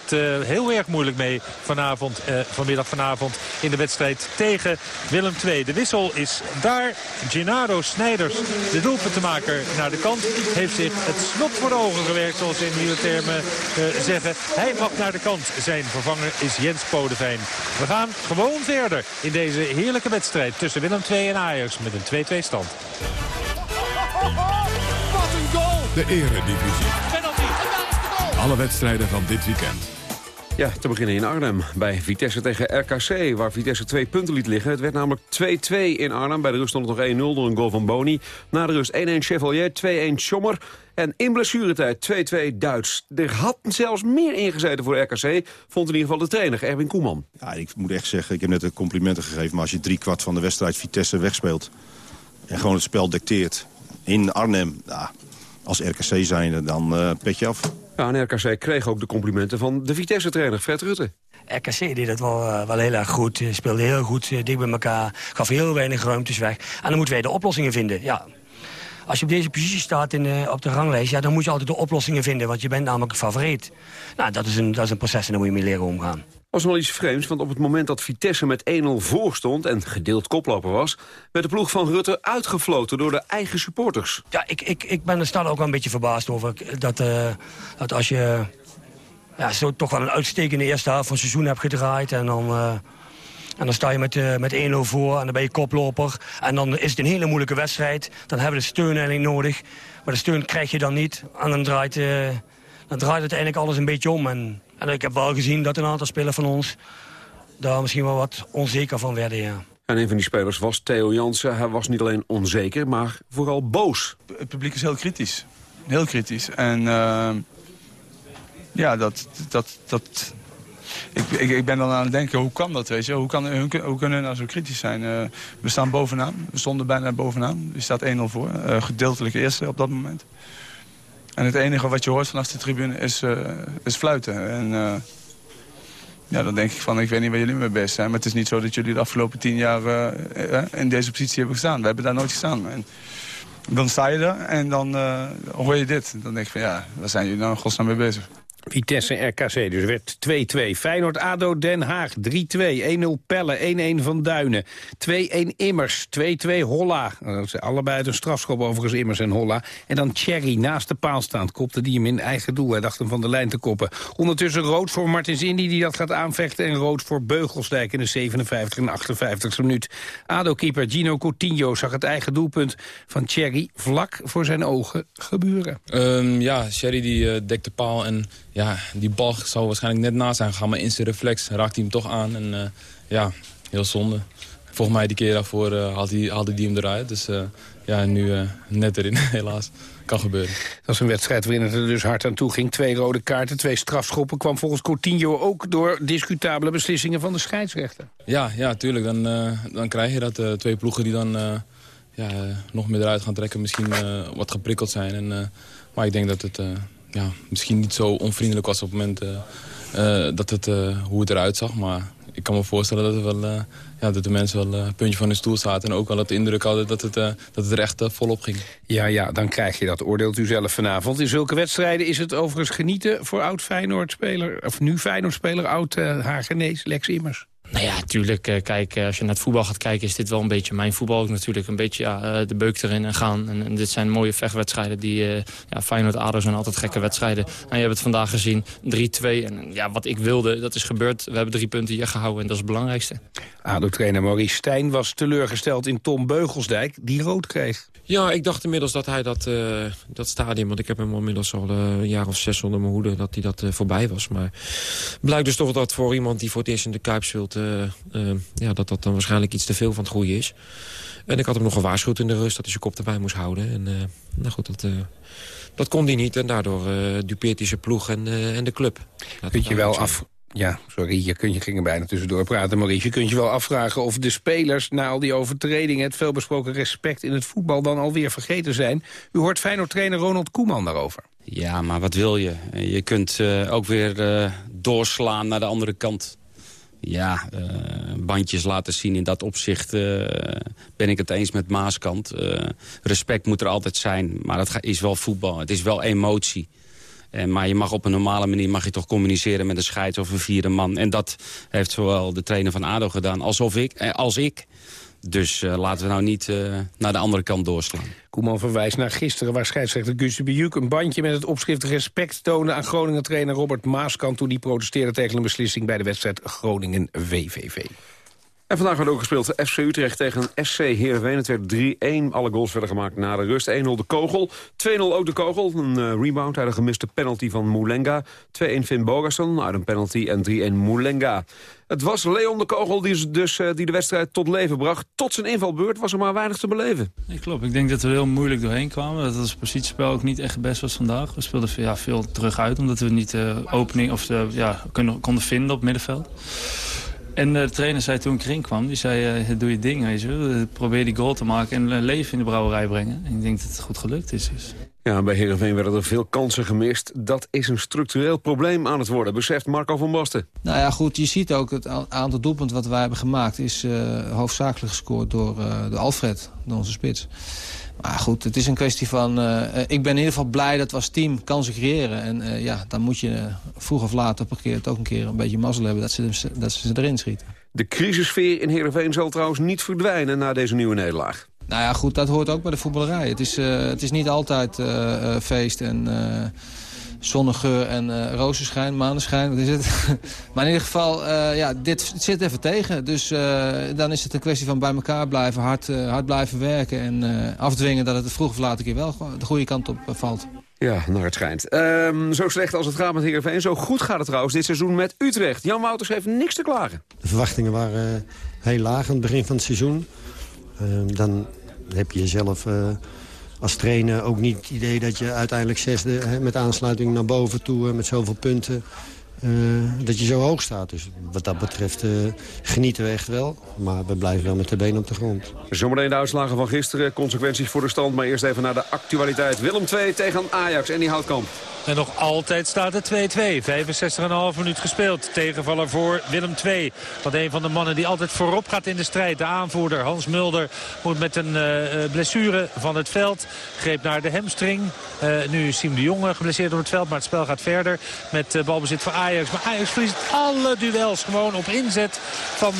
heel erg moeilijk mee vanavond, vanmiddag vanavond in de wedstrijd tegen Willem II. De wissel is daar. Gennaro Snijders, de doelpuntenmaker naar de kant, heeft zich het slot voor de ogen gewerkt, zoals ze in nieuwe termen zeggen. Hij mag naar de kant. Zijn vervanger is Jens Podevijn. We gaan gewoon verder in deze heerlijke wedstrijd tussen Willem II en Ajax met een 2-2 stand. Wat een goal! De eredivisie. Penalty. Alle wedstrijden van dit weekend. Ja, te beginnen in Arnhem bij Vitesse tegen RKC, waar Vitesse twee punten liet liggen. Het werd namelijk 2-2 in Arnhem. Bij de rust stond het nog 1-0 door een goal van Boni. Na de rust 1-1 Chevalier, 2-1 Schommer. En in blessuretijd 2-2 Duits. Er had zelfs meer ingezeten voor RKC, vond in ieder geval de trainer Erwin Koeman. Ja, ik moet echt zeggen, ik heb net de complimenten gegeven... maar als je drie kwart van de wedstrijd Vitesse wegspeelt... en gewoon het spel dicteert in Arnhem... Ja, als RKC zijnde, dan uh, pet je af. Ja, en RKC kreeg ook de complimenten van de Vitesse-trainer Fred Rutte. RKC deed het wel, uh, wel heel erg goed. Speelde heel goed, uh, dik bij elkaar. Gaf heel weinig ruimtes weg. En dan moeten wij de oplossingen vinden. Ja, als je op deze positie staat in, uh, op de ranglijst... Ja, dan moet je altijd de oplossingen vinden, want je bent namelijk favoriet. Nou, dat is een, dat is een proces en daar moet je mee leren omgaan. was wel iets vreemds, want op het moment dat Vitesse met 1-0 voor stond... en gedeeld koploper was, werd de ploeg van Rutte uitgefloten door de eigen supporters. Ja, ik, ik, ik ben er snel ook wel een beetje verbaasd over dat, uh, dat als je ja, zo toch wel een uitstekende eerste helft van het seizoen hebt gedraaid... en dan... En dan sta je met, uh, met 1-0 voor en dan ben je koploper. En dan is het een hele moeilijke wedstrijd. Dan hebben we de steun eigenlijk nodig. Maar de steun krijg je dan niet. En dan draait, uh, dan draait uiteindelijk alles een beetje om. En, en ik heb wel gezien dat een aantal spelers van ons... daar misschien wel wat onzeker van werden, ja. En een van die spelers was Theo Jansen. Hij was niet alleen onzeker, maar vooral boos. Het publiek is heel kritisch. Heel kritisch. En uh, ja, dat... dat, dat ik, ik, ben dan aan het denken, hoe kan dat, weet je? Hoe, kan, kunnen hun nou zo kritisch zijn? Uh, we staan bovenaan, we stonden bijna bovenaan. Er staat 1-0 voor, uh, gedeeltelijk eerste op dat moment. En het enige wat je hoort vanaf de tribune is, uh, is fluiten. En ja, dan denk ik van, ik weet niet waar jullie mee bezig zijn. Maar het is niet zo dat jullie de afgelopen tien jaar in deze positie hebben gestaan. We hebben daar nooit gestaan. En dan sta je er en dan hoor je dit. Dan denk ik van, ja, waar zijn jullie nou in godsnaam mee bezig? Vitesse RKC, dus werd 2-2. Feyenoord-ADO Den Haag, 3-2. 1-0 Pelle, 1-1 Van Duinen. 2-1 Immers, 2-2 Holla. Allebei uit een strafschop overigens, Immers en Holla. En dan Thierry, naast de paal staand, kopte die hem in eigen doel. Hij dacht hem van de lijn te koppen. Ondertussen rood voor Martins Indy, die dat gaat aanvechten. En rood voor Beugelsdijk in de 57 en 58 minuut. ADO-keeper Gino Coutinho zag het eigen doelpunt van Thierry vlak voor zijn ogen gebeuren. Um, ja, Thierry die uh, dekt de paal en ja, die bal zou waarschijnlijk net naast zijn gegaan. Maar in zijn reflex raakt hij hem toch aan. En uh, ja, heel zonde. Volgens mij die keer daarvoor uh, haalde, hij, haalde hij hem eruit. Dus uh, ja, nu net erin, helaas. Kan gebeuren. Dat was een wedstrijd waarin het er dus hard aan toe ging. Twee rode kaarten, twee strafschoppen. Kwam volgens Coutinho ook door discutabele beslissingen van de scheidsrechter. Ja, ja tuurlijk. Dan, dan krijg je dat. twee ploegen die dan ja, nog meer eruit gaan trekken. Misschien wat geprikkeld zijn. En, maar ik denk dat het ja, misschien niet zo onvriendelijk was op het moment uh, dat het, uh, hoe het eruit zag. Maar ik kan me voorstellen dat, het wel, ja, dat de mensen wel een puntje van hun stoel zaten. En ook wel het indruk hadden dat het, dat het er echt volop ging. Ja, ja, dan krijg je dat. Oordeelt u zelf vanavond. In zulke wedstrijden is het overigens genieten voor oud-Feyenoord-speler... of nu Feyenoord-speler, oud-Hagenees, Lex Immers. Nou ja, natuurlijk. Kijk, als je naar het voetbal gaat kijken... is dit wel een beetje mijn voetbal. Ook natuurlijk een beetje ja, de beuk erin en gaan. En, en dit zijn mooie vechtwedstrijden. Die, uh, ja, Feyenoord-ADO zijn altijd gekke wedstrijden. En je hebt het vandaag gezien. 3-2. En ja, wat ik wilde, dat is gebeurd. We hebben drie punten hier gehouden en dat is het belangrijkste. ADO-trainer Maurice Stijn was teleurgesteld in Tom Beugelsdijk... die rood kreeg. Ja, ik dacht inmiddels dat hij dat, uh, dat stadium... want ik heb hem inmiddels al uh, een jaar of zes onder mijn hoede... dat hij dat uh, voorbij was. Maar blijkt dus toch dat voor iemand die voor het eerst in de Kuip speelt... ja, dat dat dan waarschijnlijk iets te veel van het goede is. En ik had hem nog gewaarschuwd in de rust... dat hij zijn kop erbij moest houden. En nou goed, dat, dat kon hij niet. En daardoor dupeert hij zijn ploeg en, en de club. Kun je wel af, Ja, sorry, je, kun, je ging er bijna tussendoor praten, Maurice. Je kunt je wel afvragen of de spelers na al die overtredingen... het veelbesproken respect in het voetbal dan alweer vergeten zijn. U hoort Feyenoord-trainer Ronald Koeman daarover. Ja, maar wat wil je? Je kunt uh, ook weer uh, doorslaan naar de andere kant. Ja, uh, bandjes laten zien in dat opzicht ben ik het eens met Maaskant. respect moet er altijd zijn, maar dat is wel voetbal. Het is wel emotie. En, maar je mag op een normale manier mag je toch communiceren met een scheids of een vierde man. En dat heeft zowel de trainer van ADO gedaan alsof ik, als ik. Dus uh, laten we nou niet uh, naar de andere kant doorslaan. Koeman verwijst naar gisteren waar scheidsrechter Guus Bijuk... een bandje met het opschrift respect toonde aan Groningen-trainer Robert Maaskant... toen die protesteerde tegen een beslissing bij de wedstrijd Groningen-VVV. En vandaag werd ook gespeeld FC Utrecht tegen SC Heerenveen. Het werd 3-1. Alle goals werden gemaakt na de rust. 1-0 de kogel. 2-0 ook de kogel. Een uh, rebound uit een gemiste penalty van Moulenga. 2-1 Finn Bogason uit een penalty. En 3-1 Moulenga. Het was Leon de Kogel die, dus, uh, die de wedstrijd tot leven bracht. Tot zijn invalbeurt was er maar weinig te beleven. Nee, klopt. Ik denk dat we heel moeilijk doorheen kwamen. Dat het positiespel ook niet echt best was vandaag. We speelden ja, veel terug uit. Omdat we niet de opening of de, ja, konden vinden op middenveld. En de trainer zei toen ik erin kwam, die zei, uh, doe je ding, weet je Probeer die goal te maken en leven in de brouwerij brengen. En ik denk dat het goed gelukt is. Dus. Ja, bij Heerenveen werden er veel kansen gemist. Dat is een structureel probleem aan het worden, beseft Marco van Basten. Nou ja, goed, je ziet ook het aantal doelpunten wat wij hebben gemaakt... is uh, hoofdzakelijk gescoord door, uh, door Alfred, door onze spits. Maar goed, het is een kwestie van... Uh, ik ben in ieder geval blij dat we als team kansen creëren. En uh, ja, dan moet je vroeg of laat op een keer ook een keer een beetje mazzel hebben... dat ze, dat ze ze erin schieten. De crisissfeer in Heerenveen zal trouwens niet verdwijnen na deze nieuwe nederlaag. Nou ja, goed, dat hoort ook bij de voetballerij. Het is, het is niet altijd feest en zonnegeur en uh, rozenschijn, maneschijn, wat is het? maar in ieder geval, uh, ja, dit zit even tegen. Dus uh, dan is het een kwestie van bij elkaar blijven, hard, hard blijven werken... en afdwingen dat het vroeg of laat een keer wel de goede kant op valt. Ja, naar het schijnt. Um, zo slecht als het gaat met Heerenveen, zo goed gaat het trouwens dit seizoen met Utrecht. Jan Wouters heeft niks te klagen. De verwachtingen waren heel laag aan het begin van het seizoen. Ehm, dan heb je jezelf als trainer ook niet het idee dat je uiteindelijk zesde... Hè, met aansluiting naar boven toe, met zoveel punten... Uh, dat je zo hoog staat. Dus wat dat betreft uh, genieten we echt wel. Maar we blijven wel met de benen op de grond. Zometeen de uitslagen van gisteren. Consequenties voor de stand. Maar eerst even naar de actualiteit. Willem 2 tegen Ajax en die houtkamp. En nog altijd staat het 2-2. 65,5 minuut gespeeld. Tegenvaller voor Willem II. Want een van de mannen die altijd voorop gaat in de strijd. De aanvoerder Hans Mulder moet met een uh, blessure van het veld. Greep naar de hamstring. Uh, nu is Siem de Jonge geblesseerd op het veld. Maar het spel gaat verder met uh, balbezit voor Ajax. Maar Ajax verliest alle duels gewoon op inzet van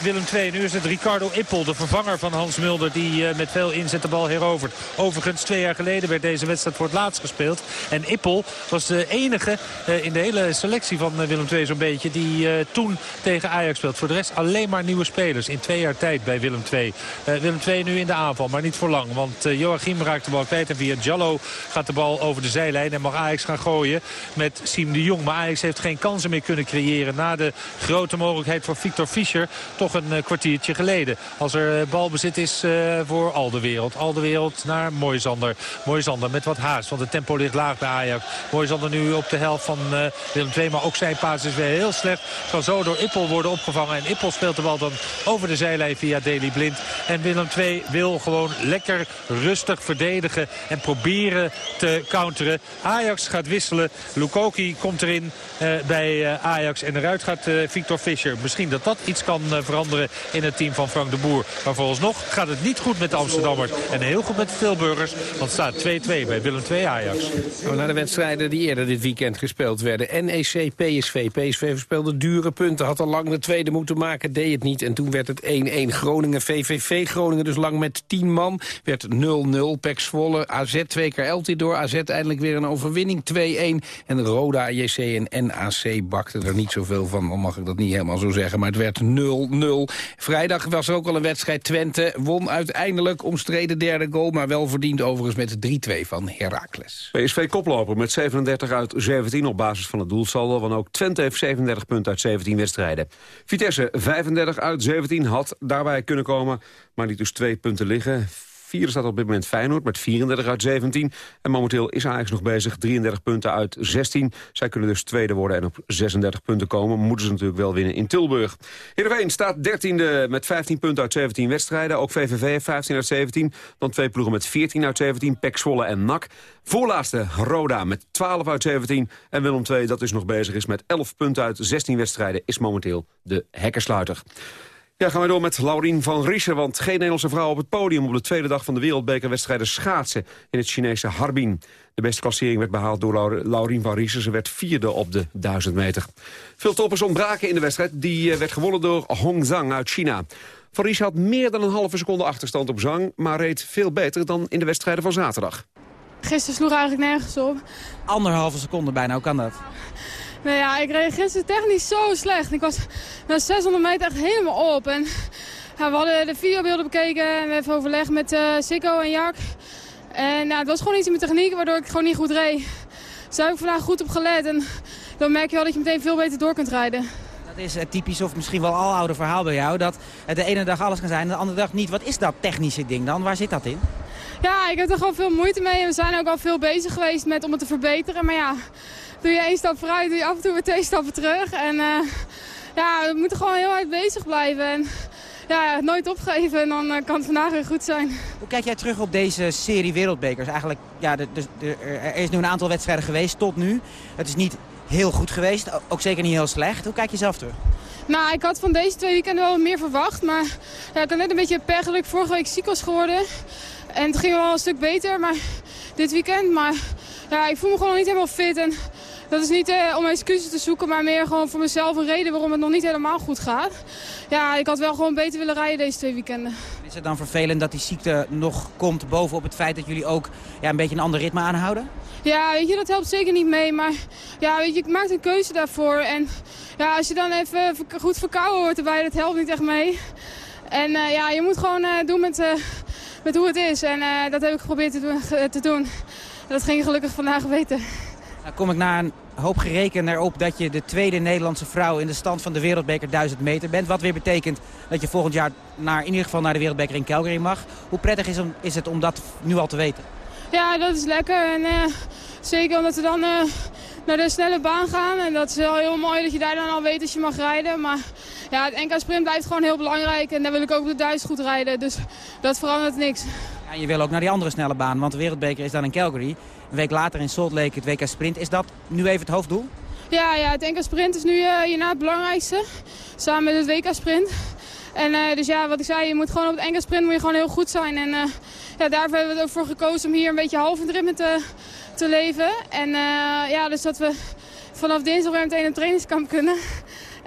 Willem II. Nu is het Ricardo Ippel, de vervanger van Hans Mulder. Die met veel inzet de bal herovert. Overigens twee jaar geleden werd deze wedstrijd voor het laatst gespeeld. En Ippel was de enige in de hele selectie van Willem II zo'n beetje... die toen tegen Ajax speelt. Voor de rest alleen maar nieuwe spelers in twee jaar tijd bij Willem II. Willem II nu in de aanval, maar niet voor lang. Want Joachim raakt de bal kwijt en via Jallo gaat de bal over de zijlijn. En mag Ajax gaan gooien met Siem de Jong. Ajax heeft geen kansen meer kunnen creëren... na de grote mogelijkheid voor Victor Fischer. Toch een kwartiertje geleden. Als er balbezit is voor al de wereld. Al de wereld naar Moisander. Moisander met wat haast, want het tempo ligt laag bij Ajax. Moisander nu op de helft van Willem II. Maar ook zijn paas is weer heel slecht. Kan zo door Ippel worden opgevangen. En Ippel speelt de bal dan over de zijlijn via Deli Blind. En Willem II wil gewoon lekker rustig verdedigen. En proberen te counteren. Ajax gaat wisselen. Lukoki komt erin bij uh, Ajax. En eruit gaat Victor Fischer. Misschien dat dat iets kan veranderen in het team van Frank de Boer. Maar volgens gaat het niet goed met de Amsterdammers. En heel goed met de Tilburgers. Want staat 2-2 bij Willem II Ajax naar de wedstrijden die eerder dit weekend gespeeld werden. NEC, PSV. PSV verspeelde dure punten. Had al lang de tweede moeten maken, deed het niet. En toen werd het 1-1 Groningen. VVV Groningen dus lang met 10 man. Werd 0-0. Pek Zwolle, AZ twee keer Eltidoor. AZ eindelijk weer een overwinning 2-1. En Roda, JC en NAC bakten er niet zoveel van. Dan mag ik dat niet helemaal zo zeggen. Maar het werd 0-0. Vrijdag was er ook al een wedstrijd. Twente won uiteindelijk omstreden derde goal. Maar wel verdiend overigens met 3-2 van Heracles. PSV koploper met 37 uit 17 op basis van het doelsaldo. Want ook Twente heeft 37 punten uit 17 wedstrijden. Vitesse 35 uit 17 had daarbij kunnen komen, maar liet dus twee punten liggen. Vierde staat op dit moment Feyenoord met 34 uit 17. En momenteel is Ajax nog bezig, 33 punten uit 16. Zij kunnen dus tweede worden en op 36 punten komen. Moeten ze natuurlijk wel winnen in Tilburg. Heerenveen staat 13e met 15 punten uit 17 wedstrijden. Ook VVV heeft 15 uit 17. Dan twee ploegen met 14 uit 17, Pek Zwolle en NAC. Voorlaatste Roda met 12 uit 17. En Willem II, dat dus nog bezig is met 11 punten uit 16 wedstrijden... is momenteel de hekkersluiter. Ja, gaan we door met Laurien van Riesen, want geen Nederlandse vrouw op het podium... op de tweede dag van de wereldbekerwedstrijden schaatsen in het Chinese Harbin. De beste klassering werd behaald door Laurien van Riesen. Ze werd vierde op de 1000 meter. Veel toppers ontbraken in de wedstrijd. Die eh, werd gewonnen door Hong Zhang uit China. Van Riesen had meer dan een halve seconde achterstand op Zhang... maar reed veel beter dan in de wedstrijden van zaterdag. Gisteren sloeg eigenlijk nergens op. Anderhalve seconde bijna, hoe kan dat? Nee, ja, ik reed gisteren technisch zo slecht. Ik was na 600 meter echt helemaal op. En, ja, we hadden de videobeelden bekeken en we hebben overlegd met uh, Sikko en Jak. En ja, het was gewoon iets in mijn techniek waardoor ik gewoon niet goed reed. Dus daar heb ik vandaag goed op gelet. En dan merk je wel dat je meteen veel beter door kunt rijden. Dat is het typisch of misschien wel aloude verhaal bij jou. Dat het de ene dag alles kan zijn en de andere dag niet. Wat is dat technische ding dan? Waar zit dat in? Ja, ik heb er gewoon veel moeite mee. En we zijn ook al veel bezig geweest met om het te verbeteren. Maar ja, doe je één stap vooruit, doe je af en toe weer twee stappen terug. En uh, ja, we moeten gewoon heel hard bezig blijven. En ja, nooit opgeven en dan uh, kan het vandaag weer goed zijn. Hoe kijk jij terug op deze serie wereldbekers? Eigenlijk, ja, de, de, de, er is nu een aantal wedstrijden geweest tot nu. Het is niet heel goed geweest, ook zeker niet heel slecht. Hoe kijk je zelf terug? Nou, ik had van deze twee weekenden wel meer verwacht. Maar ja, ik had net een beetje per vorige week ziek was geworden. En het ging wel een stuk beter maar dit weekend. Maar ja, ik voel me gewoon niet helemaal fit. En dat is niet eh, om excuses te zoeken, maar meer gewoon voor mezelf een reden waarom het nog niet helemaal goed gaat. Ja, ik had wel gewoon beter willen rijden deze twee weekenden. Is het dan vervelend dat die ziekte nog komt bovenop het feit dat jullie ook ja, een beetje een ander ritme aanhouden? Ja, weet je, dat helpt zeker niet mee. Maar ja, weet je, ik maak een keuze daarvoor. En ja, als je dan even goed verkouden wordt erbij, dat helpt niet echt mee. En uh, ja, je moet gewoon uh, doen met, uh, met hoe het is. En dat heb ik geprobeerd te doen. Te doen. Dat ging gelukkig vandaag beter. Nou kom ik na een hoop gereken erop dat je de tweede Nederlandse vrouw in de stand van de wereldbeker 1000 meter bent. Wat weer betekent dat je volgend jaar naar, in ieder geval naar de wereldbeker in Calgary mag. Hoe prettig is, om, is het om dat nu al te weten? Ja, dat is lekker. En, uh, zeker omdat we dan uh, naar de snelle baan gaan. En dat is wel heel mooi dat je daar dan al weet dat je mag rijden. Maar ja, het NK Sprint blijft gewoon heel belangrijk. En daar wil ik ook op de 1000 goed rijden. Dus dat verandert niks. Ja, je wil ook naar die andere snelle baan, want de wereldbeker is dan in Calgary. Een week later in Salt Lake het WK Sprint. Is dat nu even het hoofddoel? Ja, ja het NK Sprint is nu uh, hierna het belangrijkste. Samen met het WK Sprint. En uh, dus ja, wat ik zei, je moet gewoon op het NK Sprint moet je gewoon heel goed zijn. En uh, ja, daarvoor hebben we er ook voor gekozen om hier een beetje half in het ritme te, te leven. En ja, dus dat we vanaf dinsdag weer meteen een trainingskamp kunnen.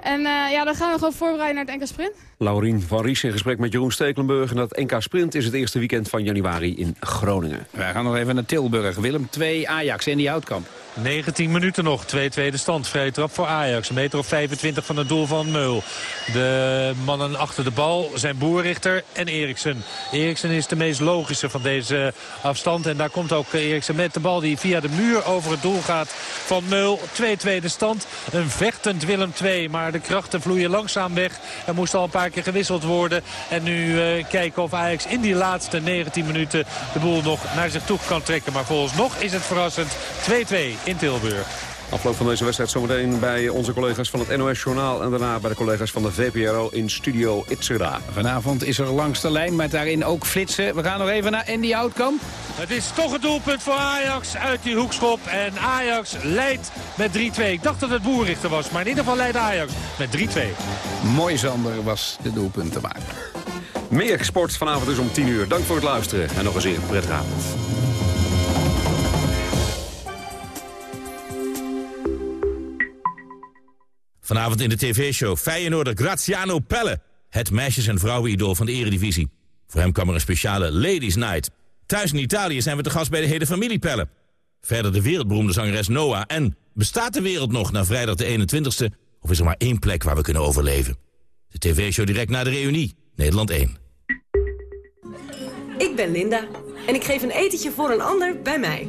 En ja, dan gaan we gewoon voorbereiden naar het NK Sprint. Laurien van Ries in gesprek met Jeroen Stekelenburg. En dat NK Sprint is het eerste weekend van januari in Groningen. Wij gaan nog even naar Tilburg. Willem 2, Ajax en die Houtkamp. 19 minuten nog, 2-2 de stand. Vrije trap voor Ajax. Een meter of 25 van het doel van Meul. De mannen achter de bal zijn Boerrichter en Eriksen. Eriksen is de meest logische van deze afstand. En daar komt ook Eriksen met de bal die via de muur over het doel gaat van Meul. 2-2 de stand. Een vechtend Willem 2. Maar de krachten vloeien langzaam weg. Er moest al een paar keer gewisseld worden. En nu uh, kijken of Ajax in die laatste 19 minuten de boel nog naar zich toe kan trekken. Maar volgens nog is het verrassend 2-2 in Tilburg. Afloop van deze wedstrijd zometeen bij onze collega's van het NOS Journaal... en daarna bij de collega's van de VPRO in Studio Itzerda. Vanavond is er langs de lijn, met daarin ook flitsen. We gaan nog even naar Andy Houtkamp. Het is toch het doelpunt voor Ajax uit die hoekschop. En Ajax leidt met 3-2. Ik dacht dat het Boerrichter was, maar in ieder geval leidt Ajax met 3-2. Mooi Zander was de doelpunt te maken. Meer sport vanavond dus om 10 uur. Dank voor het luisteren en nog een zeer prettige avond. Vanavond in de tv-show Feyenoorder Graziano Pelle. Het meisjes- en vrouwenidool van de eredivisie. Voor hem kwam er een speciale Ladies Night. Thuis in Italië zijn we te gast bij de hele familie Pelle. Verder de wereldberoemde zangeres Noah. En bestaat de wereld nog na vrijdag de 21ste? Of is er maar één plek waar we kunnen overleven? De tv-show direct na de reunie. Nederland 1. Ik ben Linda. En ik geef een etentje voor een ander bij mij.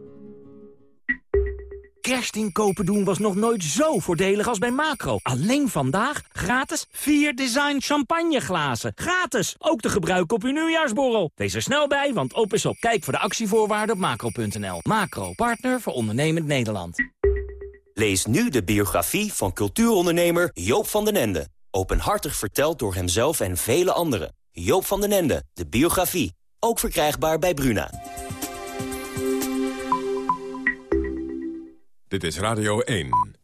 Kerstinkopen doen was nog nooit zo voordelig als bij Macro. Alleen vandaag gratis 4 design champagneglazen. Gratis, ook te gebruiken op uw nieuwjaarsborrel. Wees er snel bij, want op is op. Kijk voor de actievoorwaarden op macro.nl. Macro, partner voor ondernemend Nederland. Lees nu de biografie van cultuurondernemer Joop van den Ende. Openhartig verteld door hemzelf en vele anderen. Joop van den Ende, de biografie. Ook verkrijgbaar bij Bruna. Dit is Radio 1.